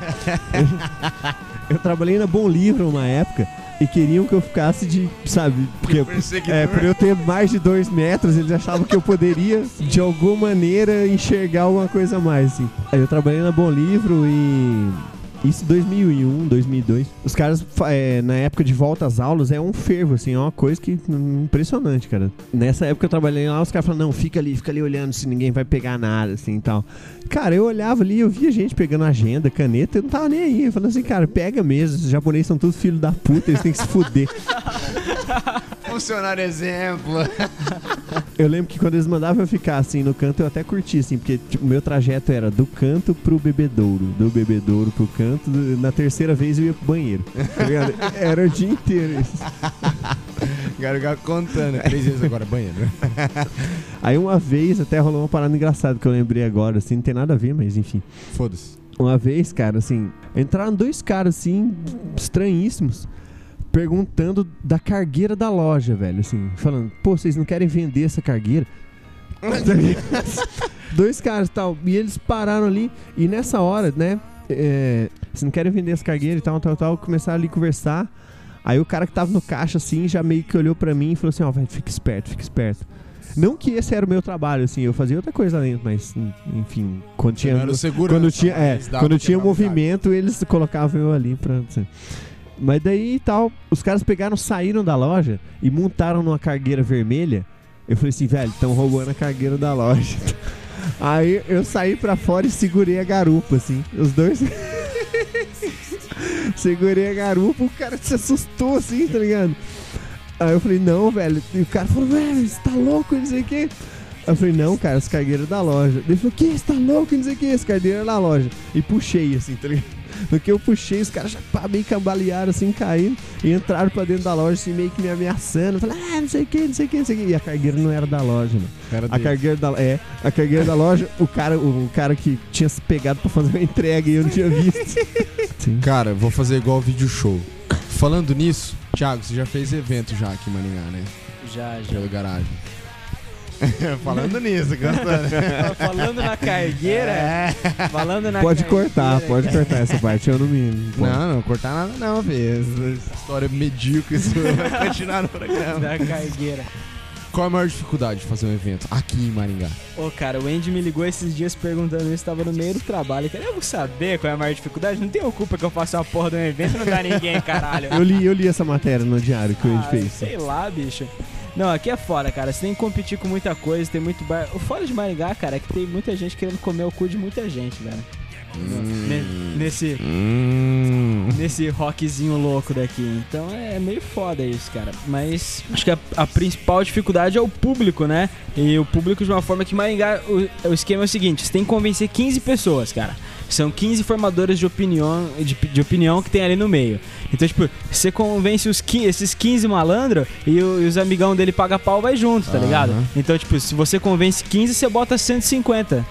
eu, eu trabalhei na Bom Livro uma época e queriam que eu ficasse de, sabe, porque é, por eu ter mais de dois metros, eles achavam que eu poderia, de alguma maneira, enxergar alguma coisa a mais, assim. Aí eu trabalhei na Bom Livro e isso 2001, 2002. Os caras, é, na época de volta às aulas, é um fervo, assim, é uma coisa que hum, impressionante, cara. Nessa época eu trabalhei lá, os caras falaram, não, fica ali, fica ali olhando se ninguém vai pegar nada, assim, e tal. Cara, eu olhava ali, eu via gente pegando agenda, caneta, eu não tava nem aí. Eu falei assim, cara, pega mesmo, os japoneses são todos filhos da puta, eles têm que se fuder. Funcionário exemplo. Eu lembro que quando eles mandavam eu ficar assim no canto, eu até curti, assim, porque tipo, o meu trajeto era do canto pro bebedouro, do bebedouro pro canto, do- na terceira vez eu ia pro banheiro. tá? Era o dia inteiro isso. Ficar contando. Três vezes agora, banheiro. Aí uma vez até rolou uma parada engraçada que eu lembrei agora, assim, não tem nada a ver, mas enfim. Foda-se. Uma vez, cara, assim, entraram dois caras, assim, estranhíssimos, perguntando da cargueira da loja, velho, assim, falando, pô, vocês não querem vender essa cargueira? Dois caras e tal, e eles pararam ali, e nessa hora, né, é, vocês não querem vender essa cargueira e tal, tal, tal, começaram ali a conversar, aí o cara que tava no caixa, assim, já meio que olhou pra mim e falou assim, ó, velho, fica esperto, fica esperto. Não que esse era o meu trabalho, assim, eu fazia outra coisa lá dentro, mas, enfim, quando tinha... Quando tinha, é, quando tinha movimento, eles colocavam eu ali pra. assim. Mas daí e tal, os caras pegaram, saíram da loja e montaram numa cargueira vermelha. Eu falei assim, velho, estão roubando a cargueira da loja. Aí eu saí pra fora e segurei a garupa, assim. Os dois. segurei a garupa, o cara se assustou assim, tá ligado? Aí eu falei, não, velho. E o cara falou, velho, você tá louco, não sei o quê. Eu falei, não, cara, essa cargueira é da loja. Ele falou, que? Você tá louco, não sei o quê. Essa cargueira é da loja. E puxei, assim, tá ligado? No que eu puxei, os caras já pá, meio cambalearam, assim, caíram. E entraram pra dentro da loja, assim, meio que me ameaçando. Falei, ah, não sei o que, não sei o que, não sei o que. E a cargueira não era da loja, mano. Era A cargueira da, é, a cargueira da loja, o cara, o, o cara que tinha se pegado pra fazer uma entrega e eu não tinha visto. Sim. Cara, vou fazer igual vídeo show. Falando nisso, Thiago, você já fez evento já aqui em Maringá, né? Já, já. Pelo garagem. Falando nisso, gostando. Falando na cargueira, É. falando na Pode cargueira, cortar, pode cortar essa parte, eu não me. não posso. Não, não, cortar nada não, filho. Essa história medíocre, isso vai continuar no programa. Da cargueira. Qual é a maior dificuldade de fazer um evento aqui em Maringá? Ô, cara, o Andy me ligou esses dias perguntando isso, tava no meio do trabalho. Cara, eu vou saber qual é a maior dificuldade. Não tenho culpa que eu faça uma porra de um evento e não dá ninguém, caralho. Eu li, eu li essa matéria no diário que o Ed Ah, fez. Sei lá, bicho. Não, aqui é foda, cara. Você tem que competir com muita coisa, tem muito bar. O foda de Maringá, cara, é que tem muita gente querendo comer o cu de muita gente, velho. Ne- Nesse, Hum. nesse rockzinho louco daqui. Então é meio foda isso, cara. Mas acho que a, a principal dificuldade é o público, né? E o público de uma forma que Maringá. O, o esquema é o seguinte: você tem que convencer 15 pessoas, cara. São 15 formadores de opinião, de, de opinião que tem ali no meio. Então, tipo, você convence os, esses 15 malandros e, o- e os amigão dele paga pau vai junto, tá ligado? Então, tipo, se você convence 15, você bota 150.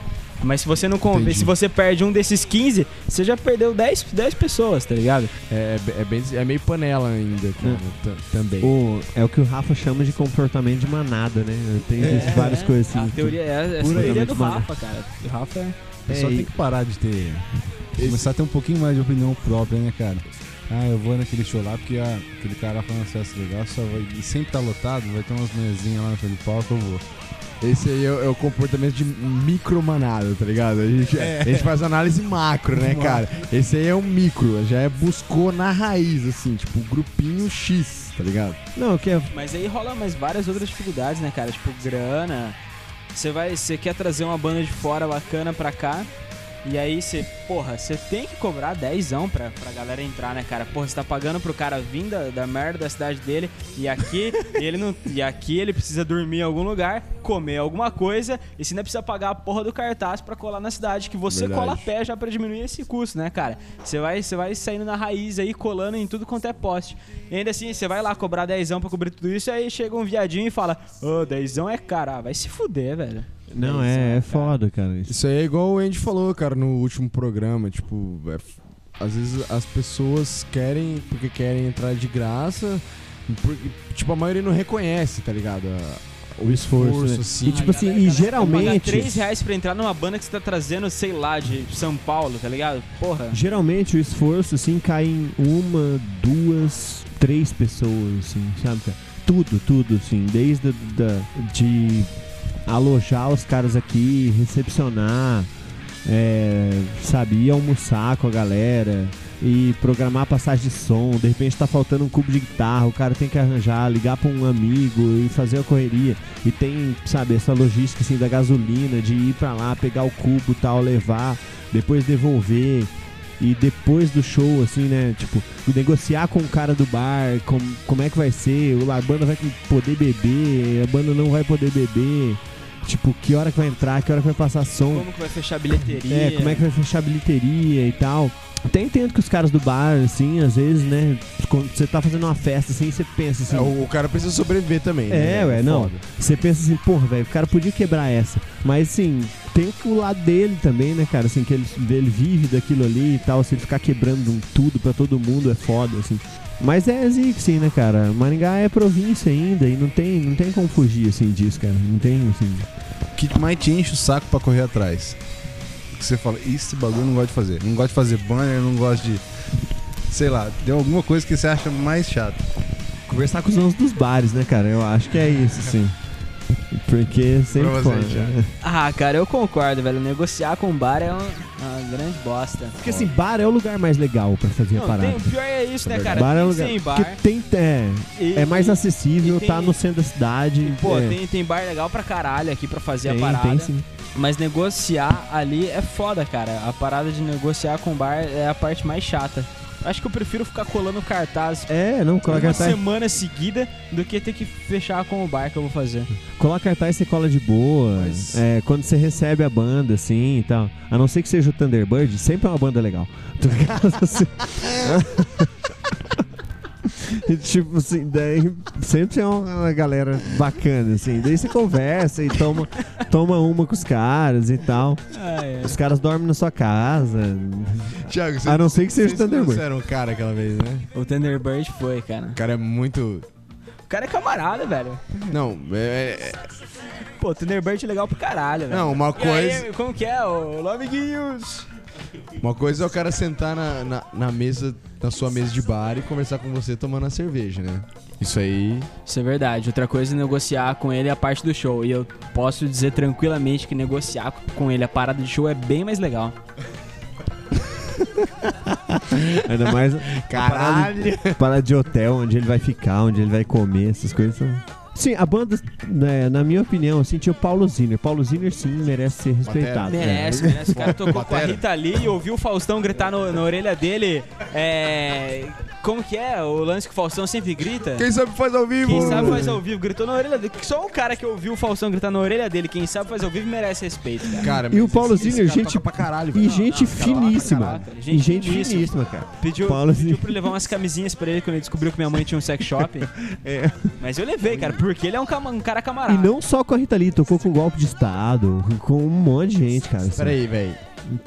Mas se você não convence, Entendi. se você perde um desses 15, você já perdeu 10, 10 pessoas, tá ligado? É, é, bem, é meio panela ainda, cara, t- também. O, é o que o Rafa chama de comportamento de manada, né? Tem visto várias coisas assim. A teoria é essa teoria do banana. Rafa, cara. O Rafa é. O pessoal É, tem que parar de ter. Começar a ter um pouquinho mais de opinião própria, né, cara? Ah, eu vou naquele show lá porque ah, aquele cara faz uma festa legal, só vai. E sempre tá lotado, vai ter umas mesinhas lá naquele palco, eu vou. Esse aí é, o- é o comportamento de micromanada, tá ligado? A gente, É. a gente faz análise macro, né, cara? Esse aí é um micro, já é buscou na raiz, assim, tipo, grupinho X, tá ligado? Não, que é. Mas aí rola mais várias outras dificuldades, né, cara? Tipo, grana. Você vai. Você quer trazer uma banda de fora bacana pra cá. E aí você, porra, você tem que cobrar dezão pra, pra galera entrar, né, cara? Porra, você tá pagando pro cara vir da, da merda da cidade dele e aqui ele não. E aqui ele precisa dormir em algum lugar, comer alguma coisa, e você ainda precisa pagar a porra do cartaz pra colar na cidade, que você Verdade. cola a pé já pra diminuir esse custo, né, cara? Você vai, você vai saindo na raiz aí, colando em tudo quanto é poste. E ainda assim, você vai lá cobrar dezão pra cobrir tudo isso, aí chega um viadinho e fala, ô, dezão é cara, ah, vai se fuder, velho. Não, Dezão, é, é cara. foda, cara. Isso. Isso aí é igual o Andy falou, cara, no último programa. Tipo, é às vezes as pessoas querem porque querem entrar de graça. porque, tipo, a maioria não reconhece, tá ligado? O esforço, né? assim. E, tipo assim, galera- e galera quer pagar geralmente- 3 reais pra entrar numa banda que você tá trazendo, sei lá, de São Paulo, tá ligado? Porra. Geralmente o esforço, assim, cai em uma, duas, três pessoas, assim, sabe, cara? Tudo, tudo, assim, desde da, de alojar os caras aqui, recepcionar, é, sabe, almoçar com a galera e programar passagem de som. De repente tá faltando um cubo de guitarra, o cara tem que arranjar, ligar pra um amigo e fazer a correria. E tem, sabe, essa logística assim da gasolina, de ir pra lá, pegar o cubo tal, levar, depois devolver. E depois do show, assim, né? Tipo, negociar com o cara do bar, com, como é que vai ser, a banda vai poder beber, a banda não vai poder beber. Tipo, que hora que vai entrar, que hora que vai passar som. Como que vai fechar a bilheteria? É, como é que vai fechar a bilheteria e tal. Até entendo que os caras do bar, assim, às vezes, né, quando você tá fazendo uma festa, assim, você pensa assim. É, o, cara precisa sobreviver também. né, É, ué, não. Foda. Você pensa assim, porra, velho, o cara podia quebrar essa. Mas assim, tem o lado dele também, né, cara? Assim, que ele, ele vive daquilo ali e tal. Se ele ficar quebrando tudo pra todo mundo é foda, assim. Mas é zique, sim, né, cara? Maringá é província ainda e não tem, não tem como fugir, assim, disso, cara. Não tem, assim. O que mais te enche o saco pra correr atrás? Que você fala, esse bagulho eu não gosto de fazer. Não gosto de fazer banner, não gosto de. Sei lá, deu alguma coisa que você acha mais chato. Conversar com os donos dos bares, né, cara? Eu acho que é isso, sim. Porque sempre Pra você, foda, Thiago. né? Ah, cara, eu concordo, velho. Negociar com o bar é uma, uma grande bosta. Porque assim, bar é o lugar mais legal pra fazer a Não, parada. tem, o pior é isso, né, cara? bar é o tem lugar. sem bar. Porque tem, é, e- é mais acessível, tem- tá no centro da cidade. e, Pô, é, tem, tem bar legal pra caralho aqui pra fazer tem, a parada. tem sim. Mas negociar ali é foda, cara. A parada de negociar com bar é a parte mais chata. Acho que eu prefiro ficar colando cartaz É, não, uma coloca cartaz, semana seguida do que ter que fechar com o bar que eu vou fazer. coloca cartaz você cola de boa. Mas- É, quando você recebe a banda, assim e tal. A não ser que seja o Thunderbird, sempre é uma banda legal. Tá ligado? Assim- tipo assim, daí sempre é uma galera bacana, assim. Daí você conversa e toma, toma uma com os caras e tal. Os caras dormem na sua casa. Thiago, A não ser que seja o Thunderbird. trouxeram um cara aquela vez, né? O Thunderbird foi, cara. O cara é muito. O cara é camarada, velho. Não, é, é- Pô, Thunderbird é legal pro caralho, velho. não, uma E coisa. aí, como que é? Ô, amiguinhos. Uma coisa é o cara sentar na, na, na mesa, na sua mesa de bar e conversar com você tomando a cerveja, né? Isso aí. Isso é verdade. Outra coisa é negociar com ele a parte do show. E eu posso dizer tranquilamente que negociar com ele a parada de show é bem mais legal. Ainda mais Caralho! parada de hotel, onde ele vai ficar, onde ele vai comer, essas coisas são. Sim, a banda, né, na minha opinião, assim, tinha o Paulo Zinner. Paulo Zinner, sim, merece ser respeitado. Merece, É. merece. O cara tocou com a Batera. Rita ali e ouviu o Faustão gritar no- na orelha dele. É. Como que é? O lance que o Faustão sempre grita? Quem sabe faz ao vivo! Quem sabe faz ao vivo, gritou na orelha dele. Só um cara que ouviu o Faustão gritar na orelha dele, quem sabe faz ao vivo, merece respeito, cara. Cara, E o mas Paulo esse- gente- pra caralho, E gente não, finíssima. caraca, e gente gente finíssima. finíssima, cara. Pediu, Paulo pediu pra eu levar umas camisinhas pra ele quando ele descobriu que minha mãe tinha um sex shop. É. Mas eu levei, cara, porque ele é um, cama- um cara camarada. E não só com a Rita Lee, tocou com golpe de Estado, com um monte de gente, cara. assim, Pera aí, velho.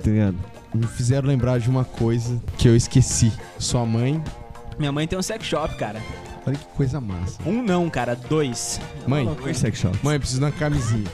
Tá ligado? Me fizeram lembrar de uma coisa que eu esqueci. Sua mãe. Minha mãe tem um sex shop, cara. Olha que coisa massa. Um não, cara, dois. Mãe, Dois sex shops. mãe, eu preciso de uma camisinha.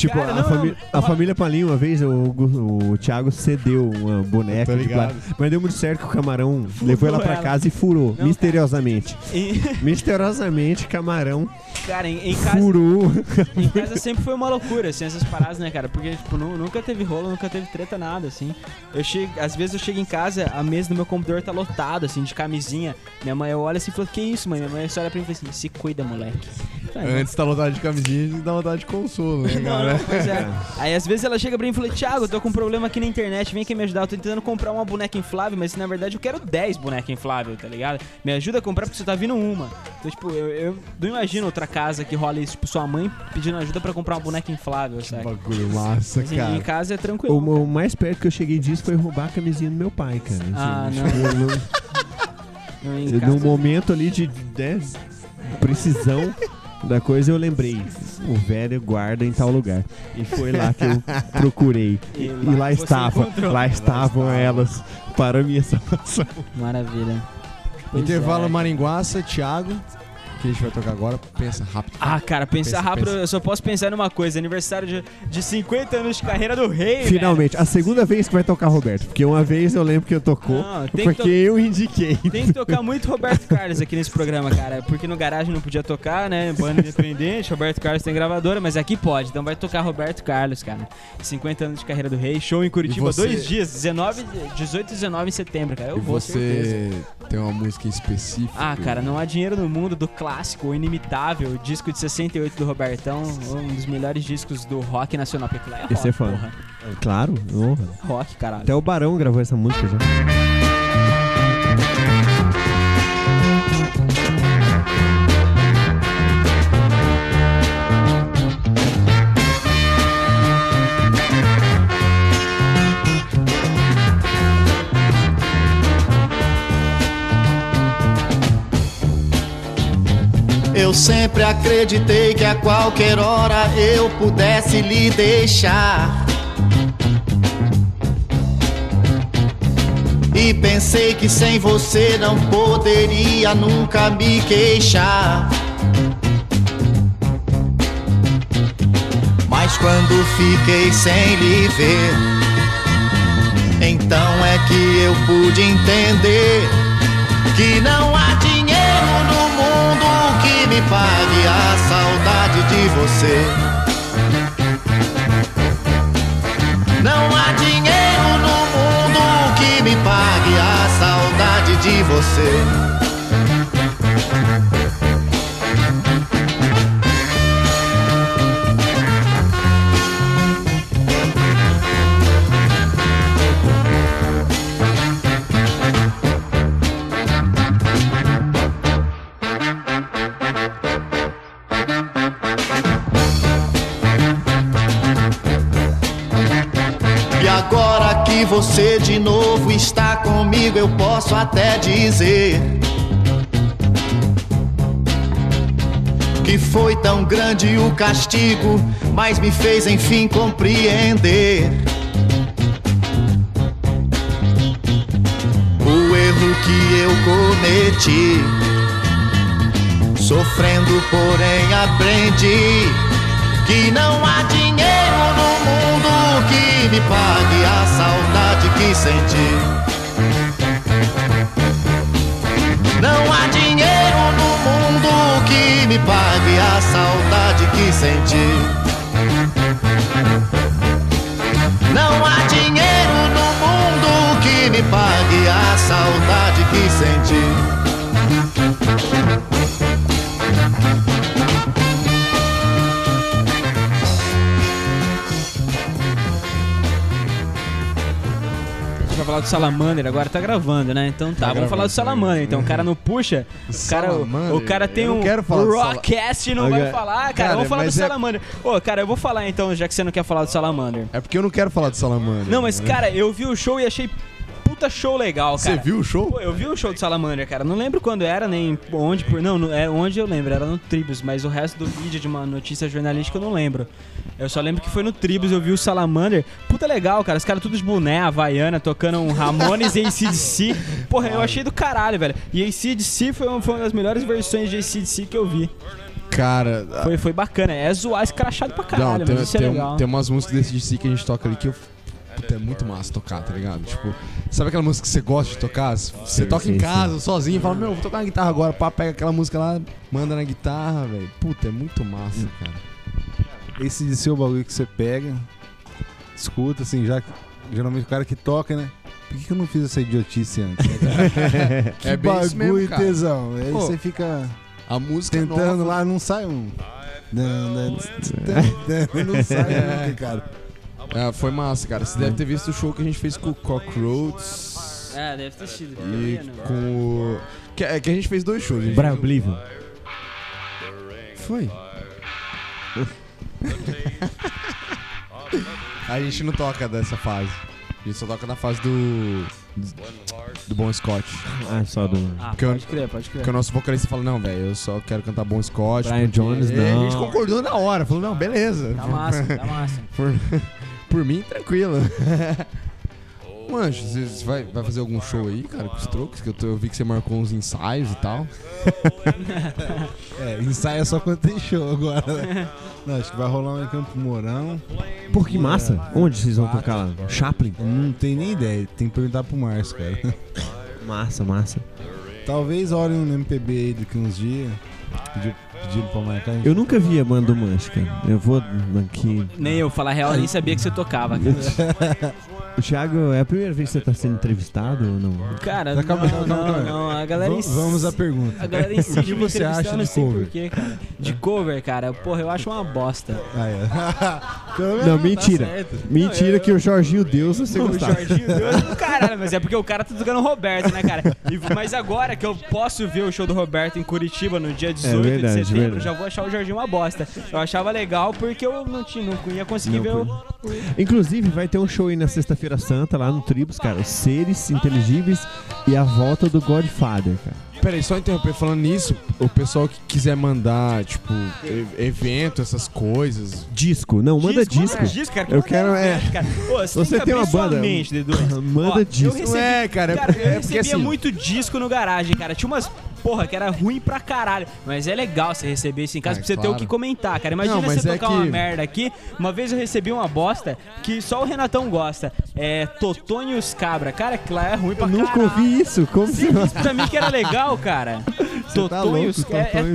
Tipo, Cara, a, não, fami- não. a família Palinho, uma vez, o, o Thiago cedeu uma boneca Tô de ligado. plástico. Mas deu muito certo que o camarão levou ela pra ela. casa e furou, Não, misteriosamente. Misteriosamente, camarão cara, em, em casa. furou. Em casa sempre foi uma loucura, assim, essas paradas, né, cara? Porque, tipo, nu- nunca teve rolo, nunca teve treta, nada, assim. Eu chego, às vezes eu chego em casa, a mesa do meu computador tá lotada, assim, de camisinha. Minha mãe olha assim e fala, que isso, mãe? Minha mãe só olha pra mim e fala assim, se cuida, moleque. Tá? Antes tá lotado de camisinha e dá vontade de consolo, né, cara? Não, pois é. Aí às vezes ela chega pra mim e fala, Thiago, eu tô com um problema aqui na internet, vem aqui me ajudar. Eu tô tentando comprar uma boneca inflável, mas na verdade eu quero 10 bonecas infláveis, tá ligado? Me ajuda a comprar porque você tá vindo uma. Então, tipo, eu, eu não imagino outra casa que rola isso, tipo, sua mãe pedindo ajuda pra comprar uma boneca inflável, sabe? Bagulho massa, Mas em- cara. em casa é tranquilo. O, o mais perto que eu cheguei disso foi roubar a camisinha do meu pai, cara. Assim, Ah, tipo, não. eu não- casa- momento ali de né, precisão da coisa, eu lembrei. O velho guarda em tal lugar. E foi lá que eu procurei. E E, lá lá estava. encontrou. Lá estavam elas para a minha salvação. Maravilha. Pois Intervalo é. Maringuaça, Thiago, que a gente vai tocar agora. Pensa rápido. Ah, cara, pensar Pensa, rápido, pensa. eu só posso pensar numa coisa: aniversário de, de 50 anos de carreira do rei. Finalmente, a segunda vez que vai tocar Roberto. Porque uma vez eu lembro que eu tocou. Não, porque to- eu indiquei. velho. Tem que tocar muito Roberto Carlos aqui nesse programa, cara. Porque no garagem não podia tocar, né? Banda independente, Roberto Carlos tem gravadora, mas aqui pode. Então vai tocar Roberto Carlos, cara. 50 anos de carreira do rei, show em Curitiba, você- dois dias, 19, 18 e 19 em setembro, cara. Eu e vou, certeza. você tem uma música em específico? Ah, cara, não há dinheiro no mundo do clássico, o inimitável, disco de 68 do Robertão, um dos melhores discos do rock nacional. Porque lá é rock, Esse é fã. porra. Claro, honra. Rock, caralho. Até o Barão gravou essa música já. Eu sempre acreditei que a qualquer hora eu pudesse lhe deixar. E pensei que sem você não poderia nunca me queixar. Mas quando fiquei sem lhe ver, então é que eu pude entender que não há me pague a saudade de você. Não há dinheiro no mundo que me pague a saudade de você. Que você de novo está comigo, eu posso até dizer que foi tão grande o castigo, mas me fez enfim compreender o erro que eu cometi. Sofrendo, porém aprendi que não há dinheiro no mundo que me pague a saudade que senti. Não há dinheiro no mundo que me pague a saudade que senti. Não há dinheiro no mundo que me pague a saudade que senti. Falar do Salamander, agora tá gravando, né? Então tá, vamos gravando, falar do tá Salamander. Então o cara não puxa, o cara, o, cara tem um do rockcast e não vai falar, cara. Cara, vamos falar do é- Salamander. Ô, cara, eu vou falar então, já que você não quer falar do Salamander. É porque eu não quero falar de Salamander. Não, mas cara, eu vi o show e achei puta show legal, Você cara. viu o show? Pô, eu vi o show do Salamander, cara. Não lembro quando era, nem onde, por não, não- é onde eu lembro, era no Tribus, mas o resto do vídeo de uma notícia jornalística eu não lembro. Eu só lembro que foi no Tribus, eu vi o Salamander. Puta legal, cara. Os caras tudo de boné, Havaiana, tocando um Ramones e ACDC. Porra, eu achei do caralho, velho. E ACDC foi, uma- foi uma das melhores versões de ACDC que eu vi. Cara, Foi, foi bacana. É zoar escrachado pra não, caralho, tem, mas isso é tem, legal. tem umas músicas desse DC que a gente toca ali que eu. Puta, é muito massa tocar, tá ligado? Tipo, sabe aquela música que você gosta de tocar? Você Sim, toca em sim, casa, sozinho, e fala, meu, vou tocar uma guitarra agora, pá, pega aquela música lá, manda na guitarra, velho. Puta, é muito massa, cara. Esse de ser o bagulho que você pega, escuta, assim, já. Geralmente o cara que toca, né? Por que, que eu não fiz essa idiotice antes? cara? É que bem bagulho mesmo, cara. tesão. Aí Pô, você fica. A música Tentando nova. lá, não sai um. Dan, dan, tss, dan, dan, Não sai É. nunca, cara. É, foi massa, cara. Você deve ter visto o show que a gente fez com o Cockroaches É, deve ter sido. e com o... Que, é que a gente fez dois shows. A gente Brian Oblivion. Foi. a gente não toca dessa fase. A gente só toca na fase do... Do Bon Scott. Ah, só do. Ah, Porque eu- pode crer, pode crer. Porque o nosso vocalista fala, não, velho, eu só quero cantar Bon Scott. Brian porque- Jones, E não. A gente concordou na hora. Falou, não, beleza. Tá massa, tá massa. Por, mim, tranquilo. Mancho, você vai, vai fazer algum show aí, cara, com os Strokes? Que eu, tô- eu vi que você marcou uns ensaios e tal. É, ensaia só quando tem show agora. né? Não, acho que vai rolar um em Campo Mourão. Pô, que massa. Onde vocês vão tocar lá? Chaplin? Não tem nem ideia, tem que perguntar pro Márcio, cara. Massa, massa. Talvez olhem um MPB aí daqui uns dias. Pedir pra marcar. gente- Eu nunca vi a banda do Manche, cara. Eu vou aqui. Nem eu, falar a real, eu nem sabia que você tocava, cara. O Thiago, é a primeira vez que você tá sendo entrevistado ou não? Cara, Tá, não, não, aí. não, a galera... Va- ins- Vamos à pergunta. A galera insiste O que você acha não de cover? porquê, cara. De cover, cara, porra, eu acho uma bosta. Ah, é. Não, tá mentira. certo. Mentira Não, eu- que o Jorginho Deus você o gostava. Jorginho Deus do caralho, mas é porque o cara tá tocando Roberto, né, cara? E- mas agora que eu posso ver o show do Roberto em Curitiba no dia 18 verdade, de setembro, verdade. já vou achar o Jorginho uma bosta. Eu achava legal porque eu não, tinha, não ia conseguir Não, ver o. Inclusive, vai ter um show aí na Sexta-feira Santa, lá no Tribus, cara. Os Seres Inteligíveis e a volta do Godfather, cara. Peraí, só interromper. Falando nisso, o pessoal que quiser mandar, tipo, e- evento, essas coisas. Disco. Não, manda disco. manda disco, cara. Eu quero, é. cara. Ô, você, Você tem, uma banda? Mente. Manda Ó, disco. Eu recebi, É, cara, é cara, eu é recebia assim- muito disco no garagem, cara. Tinha umas porra que era ruim pra caralho. Mas é legal você receber isso em casa É, pra você ter claro. o que comentar, cara. Imagina Não, você é tocar que- uma merda aqui. Uma vez eu recebi uma bosta que só o Renatão gosta. É Totonho e os Cabra. Cara, que lá é ruim pra Eu nunca caralho. ouvi isso. Como Sim, você pra mim que era legal, cara. Tá é, é, Totonho e os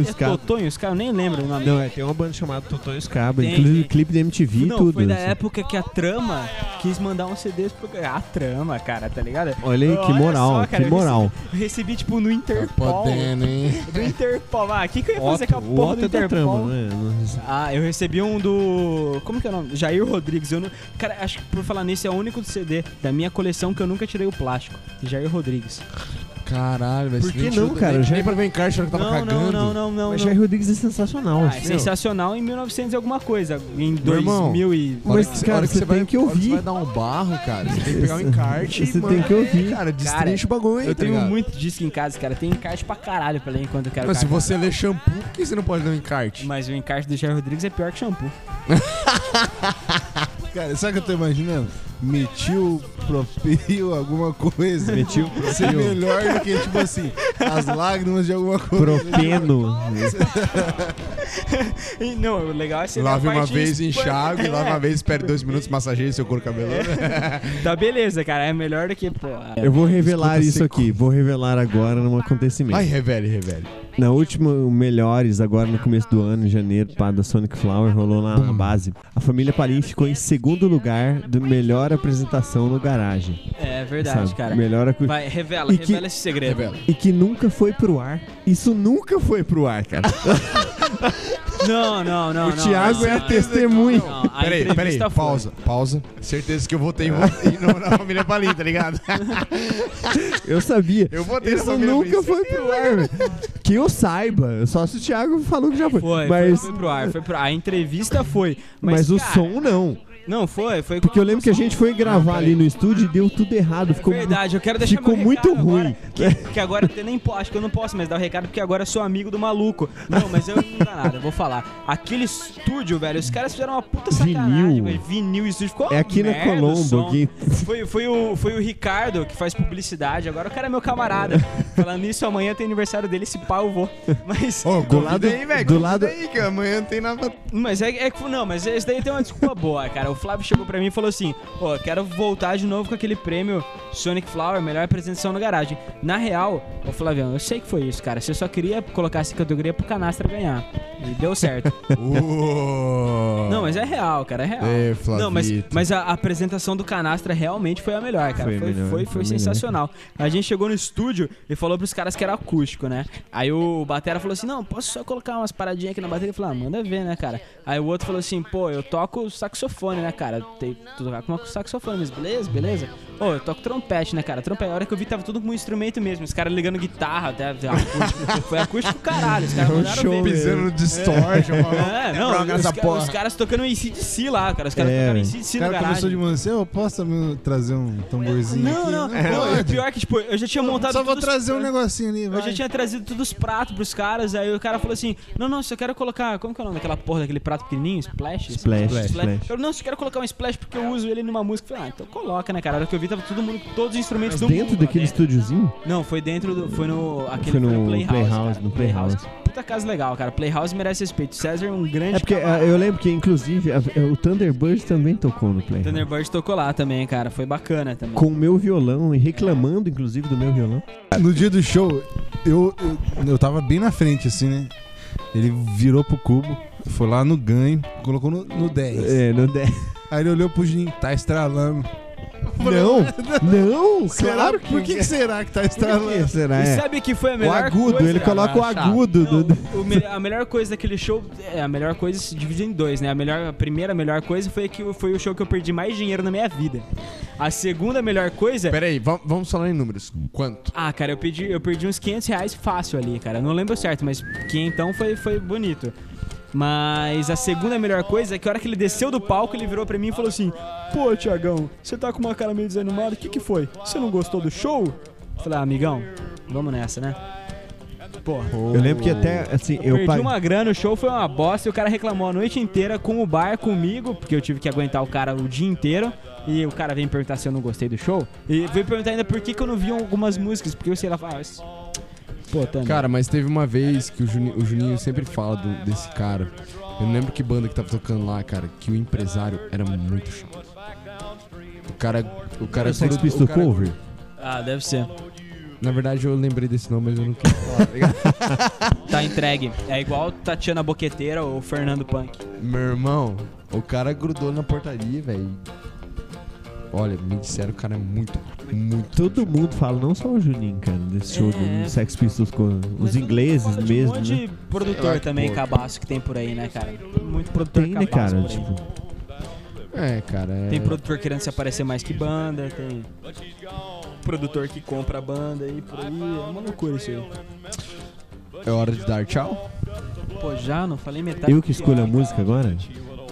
é Cabra. Totonho e os eu nem lembro o nome. Não, é, tem uma banda chamada Totó Scaba, Tem, inclusive tem. clipe da MTV e Não, tudo. foi da assim. época que a Trama quis mandar um CDs pro... A Trama, cara, tá ligado? Olha aí, que moral, que eu moral. Recebi, eu recebi, tipo, no Tá Interpol. podendo, hein? do Interpol. Ah, o que, que eu ia fazer com a porra do é da Interpol? trama, né? Ah, eu recebi um do. Como que é o nome? Jair Rodrigues. Eu não... Cara, acho que por falar nisso é o único CD da minha coleção que eu nunca tirei o plástico. Jair Rodrigues. Caralho, velho. Por que não, cara? Nem, Já- nem pra ver encaixe que tava não, cagando. não, não, não, não, Mas. Jair Rodrigues é sensacional. Ah, é assim, sensacional em 1900 e alguma coisa. Em Meu irmão, 2000 e... Mas, que cara, você você tem vai, que ouvir. Você vai dar um barro, cara. Você tem que pegar um encarte você tem que ouvir. Cara, destrincha o bagulho aí, Eu tá tenho muito disco em casa, cara. Tem encarte pra caralho pra ler enquanto eu quero Mas se você lê shampoo, por que você não pode ler um encarte? Mas o encarte do Jair Rodrigues é pior que shampoo. Cara, sabe o que eu tô imaginando? Metil, propio, alguma coisa. Metil, Ser propio. melhor do que, tipo assim, as lágrimas de alguma coisa. Propeno. Não, o legal é ser Lave uma vez, espan- enxague, É, lave uma vez, espere dois minutos, massageie seu couro cabeludo. Tá beleza, cara. É melhor do que, pô. Eu vou revelar Escuta isso aqui. Vou revelar agora num acontecimento. Ai, revele, revele. Na última Melhores, agora no começo do ano, em janeiro, pá, da Sonic Flower, rolou lá na base. A família Palim ficou em segundo lugar do melhor apresentação no garagem. É verdade, sabe? cara. Melhor acu- Vai, revela, E que- revela esse segredo. Revela. E que nunca foi pro ar. Isso nunca foi pro ar, cara. Não, não, não. o não, Thiago não, é a não, testemunha. não, a Peraí, peraí, foi. pausa, pausa. Certeza que eu votei no- na família Palim, tá ligado? Eu sabia. Eu votei na Isso família nunca foi pro ar, velho. Que eu saiba. Só se o Thiago falou que já foi. Foi, mas, foi, foi pro ar, foi pro ar. A entrevista foi. mas, Mas, o cara, som não. Não, foi, foi. Porque eu lembro que a gente foi gravar ali no estúdio e deu tudo errado. Ficou Verdade, eu quero deixar ficou muito recado agora, ruim. que, que agora eu nem acho que eu não posso mais dar o recado porque agora eu sou amigo do maluco. Não, mas eu não dá nada, eu vou falar. Aquele estúdio, velho, os caras fizeram uma puta sacanagem, Vinil. velho. Vinil, estúdio ficou É aqui na merda o Colombo. Aqui. Foi, foi, o, foi o Ricardo que faz publicidade, agora o cara é meu camarada. Falando nisso, amanhã tem aniversário dele, se pá, eu vou. Mas. Ô, Do lado- aí, velho. do lado- aí, que amanhã não tem nada. Mas é, é que. Não, mas esse daí tem uma desculpa boa, cara. O Flávio chegou pra mim e falou assim: Pô, quero voltar de novo com aquele prêmio Sonic Flower, melhor apresentação no garagem. Na real, ô Flavião, eu sei que foi isso, cara. Você só queria colocar essa categoria pro Canastra ganhar. E deu certo. Não, mas é real, cara, é real. Ê, Não, mas, mas a, apresentação do Canastra realmente foi a melhor, cara. Foi Foi, melhor, foi, foi foi sensacional. A gente chegou no estúdio e falou pros caras que era acústico, né? Aí o Batera falou assim: Não, posso só colocar umas paradinhas aqui na bateria? Ele falou: Ah, manda ver, né, cara? Aí o outro falou assim: Pô, eu toco saxofone, né, cara? Tem, tu tocar com uma saxofone, beleza, beleza. Ô, eu toco trompete, né, cara? Trompete. A hora que eu vi, tava tudo com um instrumento mesmo. Os caras ligando guitarra, até acústico. foi acústico caralho. Os caras mandaram ver. Pisando no distortion. É, não, Droga, os, ca- os caras tocando em CDC lá, cara. Os caras É, tocaram em velho. CDC O no cara começou de garagem. manhã eu posso também trazer um tamborzinho Não, aqui? não, né? não, é pior que, tipo, eu já tinha montado Só vou tudo os- trazer um negocinho ali, Eu vai. já tinha trazido todos os pratos pros caras, aí o cara falou assim: Não, não, só quero colocar. Como que é o nome daquela porra daquele prato pequenininho? Splash? Splash, splash. Eu não, só quero colocar um splash porque eu uso ele numa música. Eu Falei, ah, então coloca, né, cara? A hora que eu vi, tava todo mundo, todos os instrumentos Mas do dentro mundo daquele dentro. estúdiozinho? Não, foi dentro do. Foi no. Aquele Foi no Playhouse. Playhouse, cara. no Playhouse. Puta casa legal, cara. Playhouse merece respeito. César é um grande. É porque camarada. ah, eu lembro que, inclusive, a- o Thunderbird também tocou no Play. Thunderbird tocou lá também, cara. Foi bacana também. Com o meu violão e reclamando, inclusive, do meu violão. No dia do show, eu, eu, eu tava bem na frente, assim, né? Ele virou pro cubo, foi lá no ganho, colocou no, no 10. É, no de... Aí ele olhou pro Juninho, tá estralando. Não, não, Será? claro que Por que, que será que tá estralando? será? E É. sabe que foi a O melhor agudo, coisa? ele coloca o agudo Não, do... o me- a melhor coisa daquele show, é, a melhor coisa se divide em dois, né? A, melhor, a primeira melhor coisa foi que foi o show que eu perdi mais dinheiro na minha vida. A segunda melhor coisa. Pera aí, vam- vamos falar em números. Quanto? Ah, cara, eu perdi, eu perdi uns 500 reais fácil ali, cara. Eu não lembro certo, mas que então foi, foi bonito. Mas a segunda melhor coisa é que a hora que ele desceu do palco, ele virou pra mim e falou assim: Pô, Tiagão, você tá com uma cara meio desanimada, o que que foi? Você não gostou do show? Eu falei, ah, amigão, vamos nessa, né? Pô, Eu lembro que até, assim, eu, perdi paguei... uma grana, o show foi uma bosta e o cara reclamou a noite inteira com o bar comigo, porque eu tive que aguentar o cara o dia inteiro. E o cara veio me perguntar se eu não gostei do show. E veio perguntar ainda por que, que eu não vi algumas músicas, porque eu sei lá, ah, pô. Cara, mas teve uma vez que o Juninho, o Juninho sempre fala do- desse cara. Eu não lembro que banda que tava tocando lá, cara, que o empresário era muito chato. O cara. O cara. o Sex grudou- Pistol o cara- Cover? Ah, deve ser. Na verdade, eu lembrei desse nome, mas eu não quero falar, tá ligado? Tá entregue. É igual Tatiana Boqueteira ou Fernando Punk. Meu irmão, o cara grudou na portaria, velho. Olha, me disseram que o cara é muito, muito. Todo mundo fala, não só o Juninho, cara, desse show É. do Sex Pistols com os ingleses mesmo, Um monte né? de produtor que também, porra. cabaço que tem por aí, né, cara? Muito produtor Tem, né, cara? por aí. Tipo, É, cara. É... Tem produtor querendo se aparecer mais que banda, tem produtor que compra a banda e por aí. É uma loucura isso aí. é hora de dar tchau? Pô, já não falei metade. eu que escolho a música agora?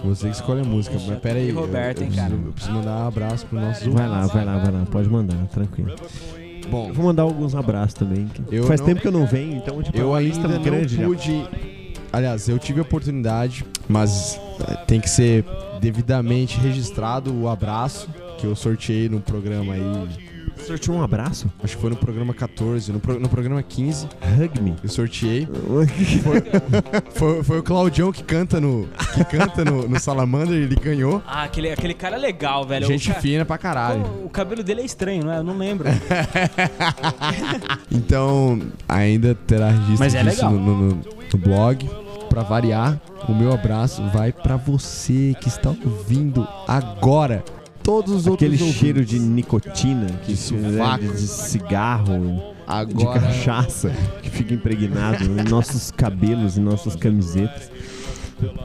Você que escolhe a música, mas pera aí. E Roberto, eu, hein, eu preciso, eu preciso mandar um abraço pro nosso Vai lá, vai lá, vai lá, pode mandar, tranquilo. Bom, Eu vou mandar alguns abraços também. Eu Faz não- tempo que eu não venho, então tipo, é eu ainda lista não grande já. pude. Aliás, eu tive a oportunidade, mas é, tem que ser devidamente registrado o abraço que eu sorteei no programa aí. Sorteou um abraço? Acho que foi no programa 14, no, pro- no programa 15, Hug me. eu sorteei. Foi, foi o Claudião que canta no que canta no, no Salamander, ele ganhou. Ah, aquele, aquele cara é legal, velho. Gente fina pra caralho. o, o cabelo dele é estranho, não é? Eu não lembro. Então, ainda terá registro Mas é disso legal. no, no- no blog. Pra variar, o meu abraço vai pra você que está ouvindo agora. Todos os outros Aquele ouvintes. cheiro de nicotina, que De sovaco. de, de cigarro, de agora. cachaça, que fica impregnado em nossos cabelos e nossas camisetas.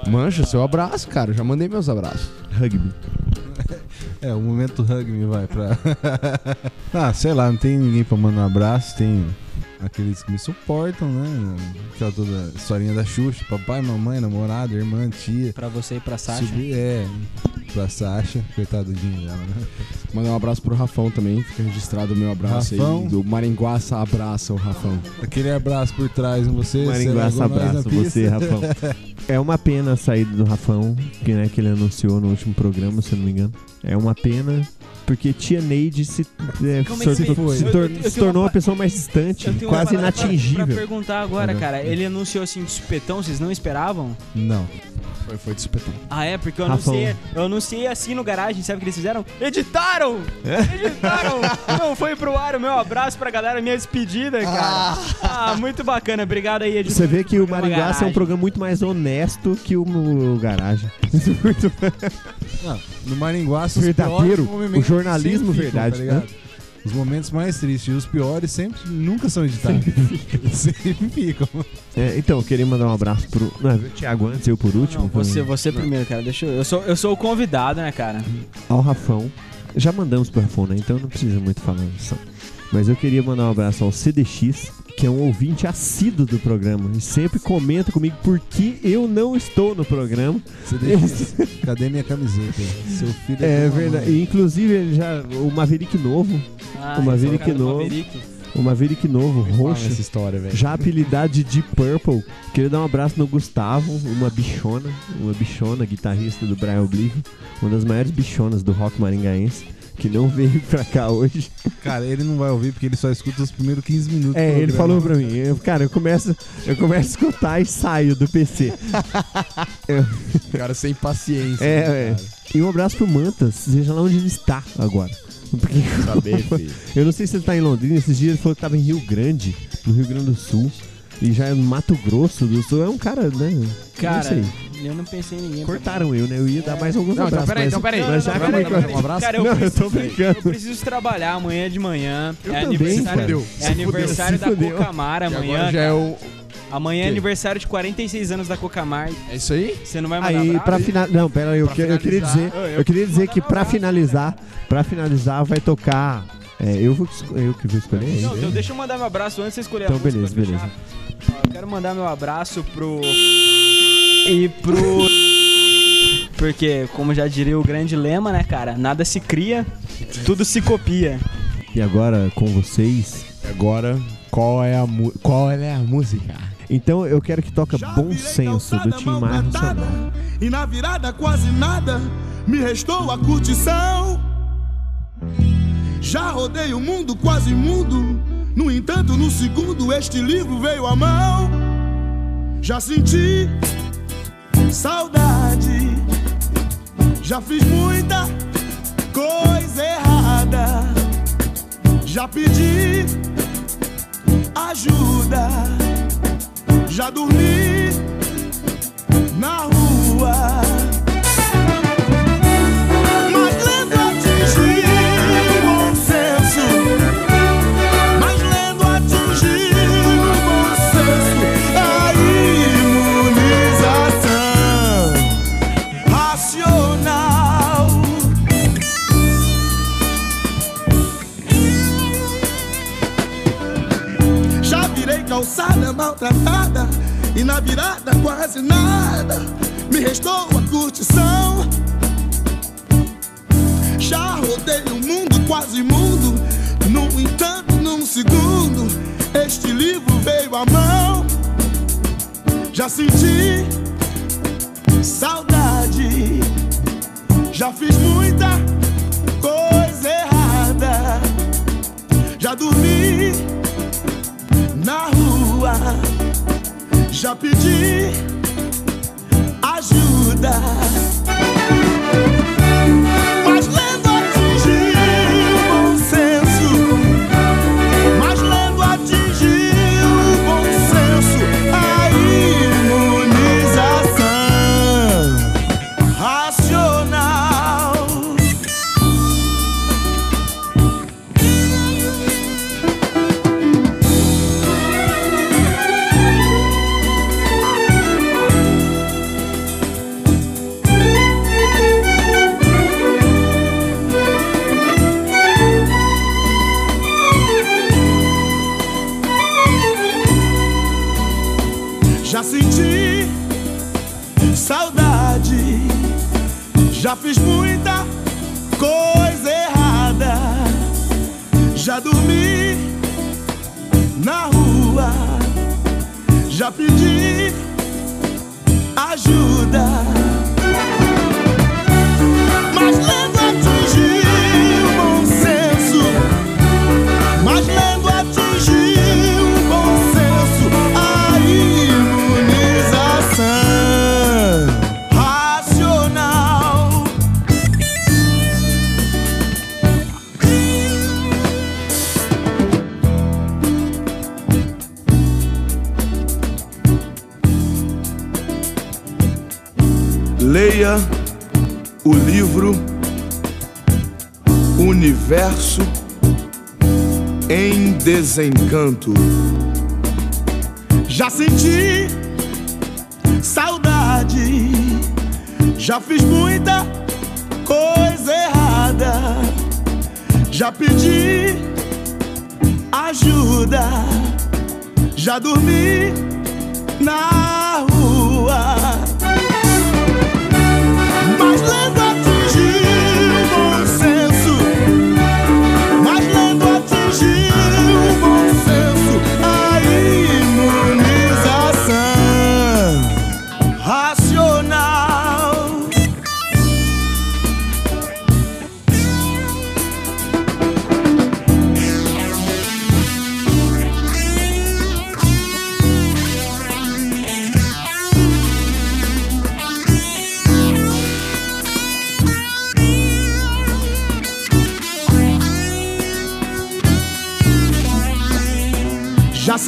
Mancha, seu abraço, cara. Já mandei meus abraços. Hug me. É, o momento hug me vai pra. ah, sei lá, não tem ninguém pra mandar um abraço, tem aqueles que me suportam, né? Aquela toda historinha da Xuxa, papai, mamãe, namorado, irmã, tia. pra você e pra Sasha. Subir, é, pra Sasha, coitadinho dela, né? Mandar um abraço pro Rafão também. Fica registrado o meu abraço Rafão. aí. Do Maringuaça abraça o Rafão. Aquele abraço por trás em você. Maringuaça pista. você, Rafão. É uma pena a saída do Rafão, que, né, que ele anunciou no último programa, se eu não me engano. É uma pena, porque tia Neide se, é, Como é que se, se tor- eu- eu se tenho tornou uma uma pessoa mais distante, Eu tenho quase parada pra- Pra, inatingível. perguntar agora, Entendeu? cara. Ele anunciou assim de supetão, vocês não esperavam? Não. Foi, foi de supetão. Ah, é? Porque eu Rafão. anunciei, eu anunciei assim no garagem, sabe o que eles fizeram? Editaram! É? Editaram! não, foi pro ar o meu abraço pra galera, minha despedida, cara. Ah, muito bacana. Obrigado aí, editor. Você vê que o Programa Maringaça é um Garagem. programa muito mais honesto que o, o Garagem. Muito Não, no Maringuaça, os piores o jornalismo sempre ficam, verdade, tá ligado? Os momentos mais tristes e os piores sempre nunca são editados. Sempre ficam. É, então, eu queria mandar um abraço pro. Não, o Thiago antes, eu por último. Não, foi- você, você primeiro, cara. Deixa eu. Eu sou, eu sou o convidado, né, cara? Ao Rafão. Já mandamos pro Rafão, né? Então não precisa muito falar isso. Mas eu queria mandar um abraço ao CDX, que é um ouvinte assíduo do programa. E sempre comenta comigo por que eu não estou no programa. Deixa, Cadê minha camiseta? Seu filho É uma verdade. mãe. E, inclusive, ele já. O Maverick novo. Ah, O Maverick é novo. Maverick. O Maverick novo, roxo. essa história, velho. Já apelidado de Deep Purple. Queria dar um abraço no Gustavo, uma bichona, uma bichona, guitarrista do Brian Oblivion, uma das maiores bichonas do rock maringaense, que não veio pra cá hoje. Cara, ele não vai ouvir porque ele só escuta os primeiros 15 minutos. É, ele falou pra mim, eu- cara, eu começo, eu começo a escutar e saio do PC. Cara sem paciência. É, né, é. E um abraço pro Mantas, seja lá onde ele está agora. Porque? Saber, filho. eu não sei se ele tá em Londrina, esses dias ele falou que tava em Rio Grande, no Rio Grande do Sul. E já é no Mato Grosso do Sul. É um cara, né? Cara, não sei. eu não pensei em ninguém. Cortaram eu, né? Eu ia dar mais alguns Não, então abraços. peraí, mas- então peraí. Não, Mas não, eu-. Um abraço? Cara, eu Não, eu preciso, tô brincando. Eu preciso trabalhar amanhã de manhã. Eu é também, aniversário, cara. é aniversário Se da fudeu. Cocamara amanhã. agora já é o. Amanhã é aniversário de 46 anos da Cocamar. É isso aí? Você não vai mandar Aí, pra finalizar. Não, pera aí, eu, que- eu queria dizer. finalizar- Eu queria dizer que pra finalizar, pra finalizar, vai tocar. É, eu, vou, eu que vou escolher. Não, hein? então deixa eu mandar meu abraço antes de você escolher Então, a música beleza, beleza. Eu quero mandar meu abraço pro. E pro. Porque, como já diria o grande lema, né, cara? Nada se cria, tudo se copia. E agora com vocês. Agora, qual é a, mu- qual é a música? Então eu quero que toca Bom Senso do Tim Maia. E na virada quase nada me restou a curtição. Já rodei o mundo quase mundo. No entanto, no segundo este livro veio à mão. Já senti saudade. Já fiz muita coisa errada. Já pedi ajuda. Já dormi na rua. E na virada quase nada Me restou a curtição. Já rodei o mundo quase mundo No entanto, num segundo Este livro veio à mão. Já senti saudade Já fiz muita coisa errada. Já dormi na rua. Já pedi ajuda. Senti saudade, já fiz muita coisa errada, já dormi na rua, já pedi ajuda. Desencanto. Já senti saudade, já fiz muita coisa errada, já pedi ajuda, já dormi na rua.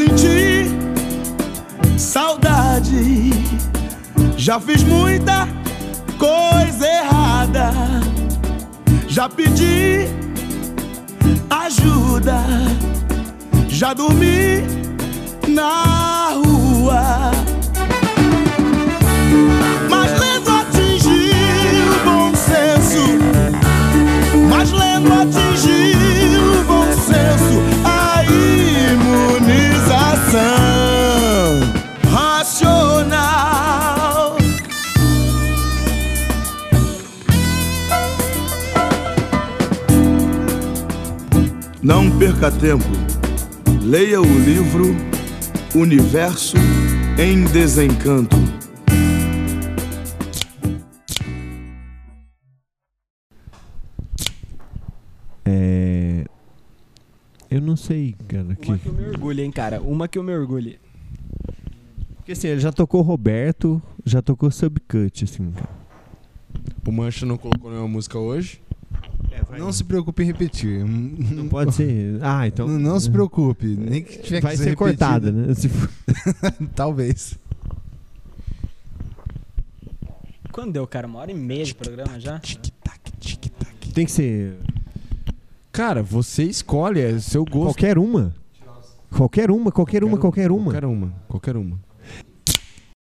Senti saudade, já fiz muita coisa errada, já pedi ajuda, já dormi na rua. Perca tempo. Leia o livro Universo em Desencanto. É. Eu não sei, cara. Que... Uma que eu me orgulho, hein, cara. Uma que eu me orgulho. Porque assim, ele já tocou Roberto, já tocou Subcut, assim, cara. O Mancha não colocou nenhuma música hoje. Não se preocupe em repetir. Não pode ser. Ah, então. Não, não se preocupe. Nem que tiver Vai que ser, ser, cortada, né? Se for- Talvez. Quando deu, cara? Uma hora e meia de programa já? Tic-tac, tic-tac. Tem que ser. Cara, você escolhe, é seu gosto. Qualquer uma. Qualquer uma, qualquer uma, qualquer uma. Qualquer uma, qualquer uma.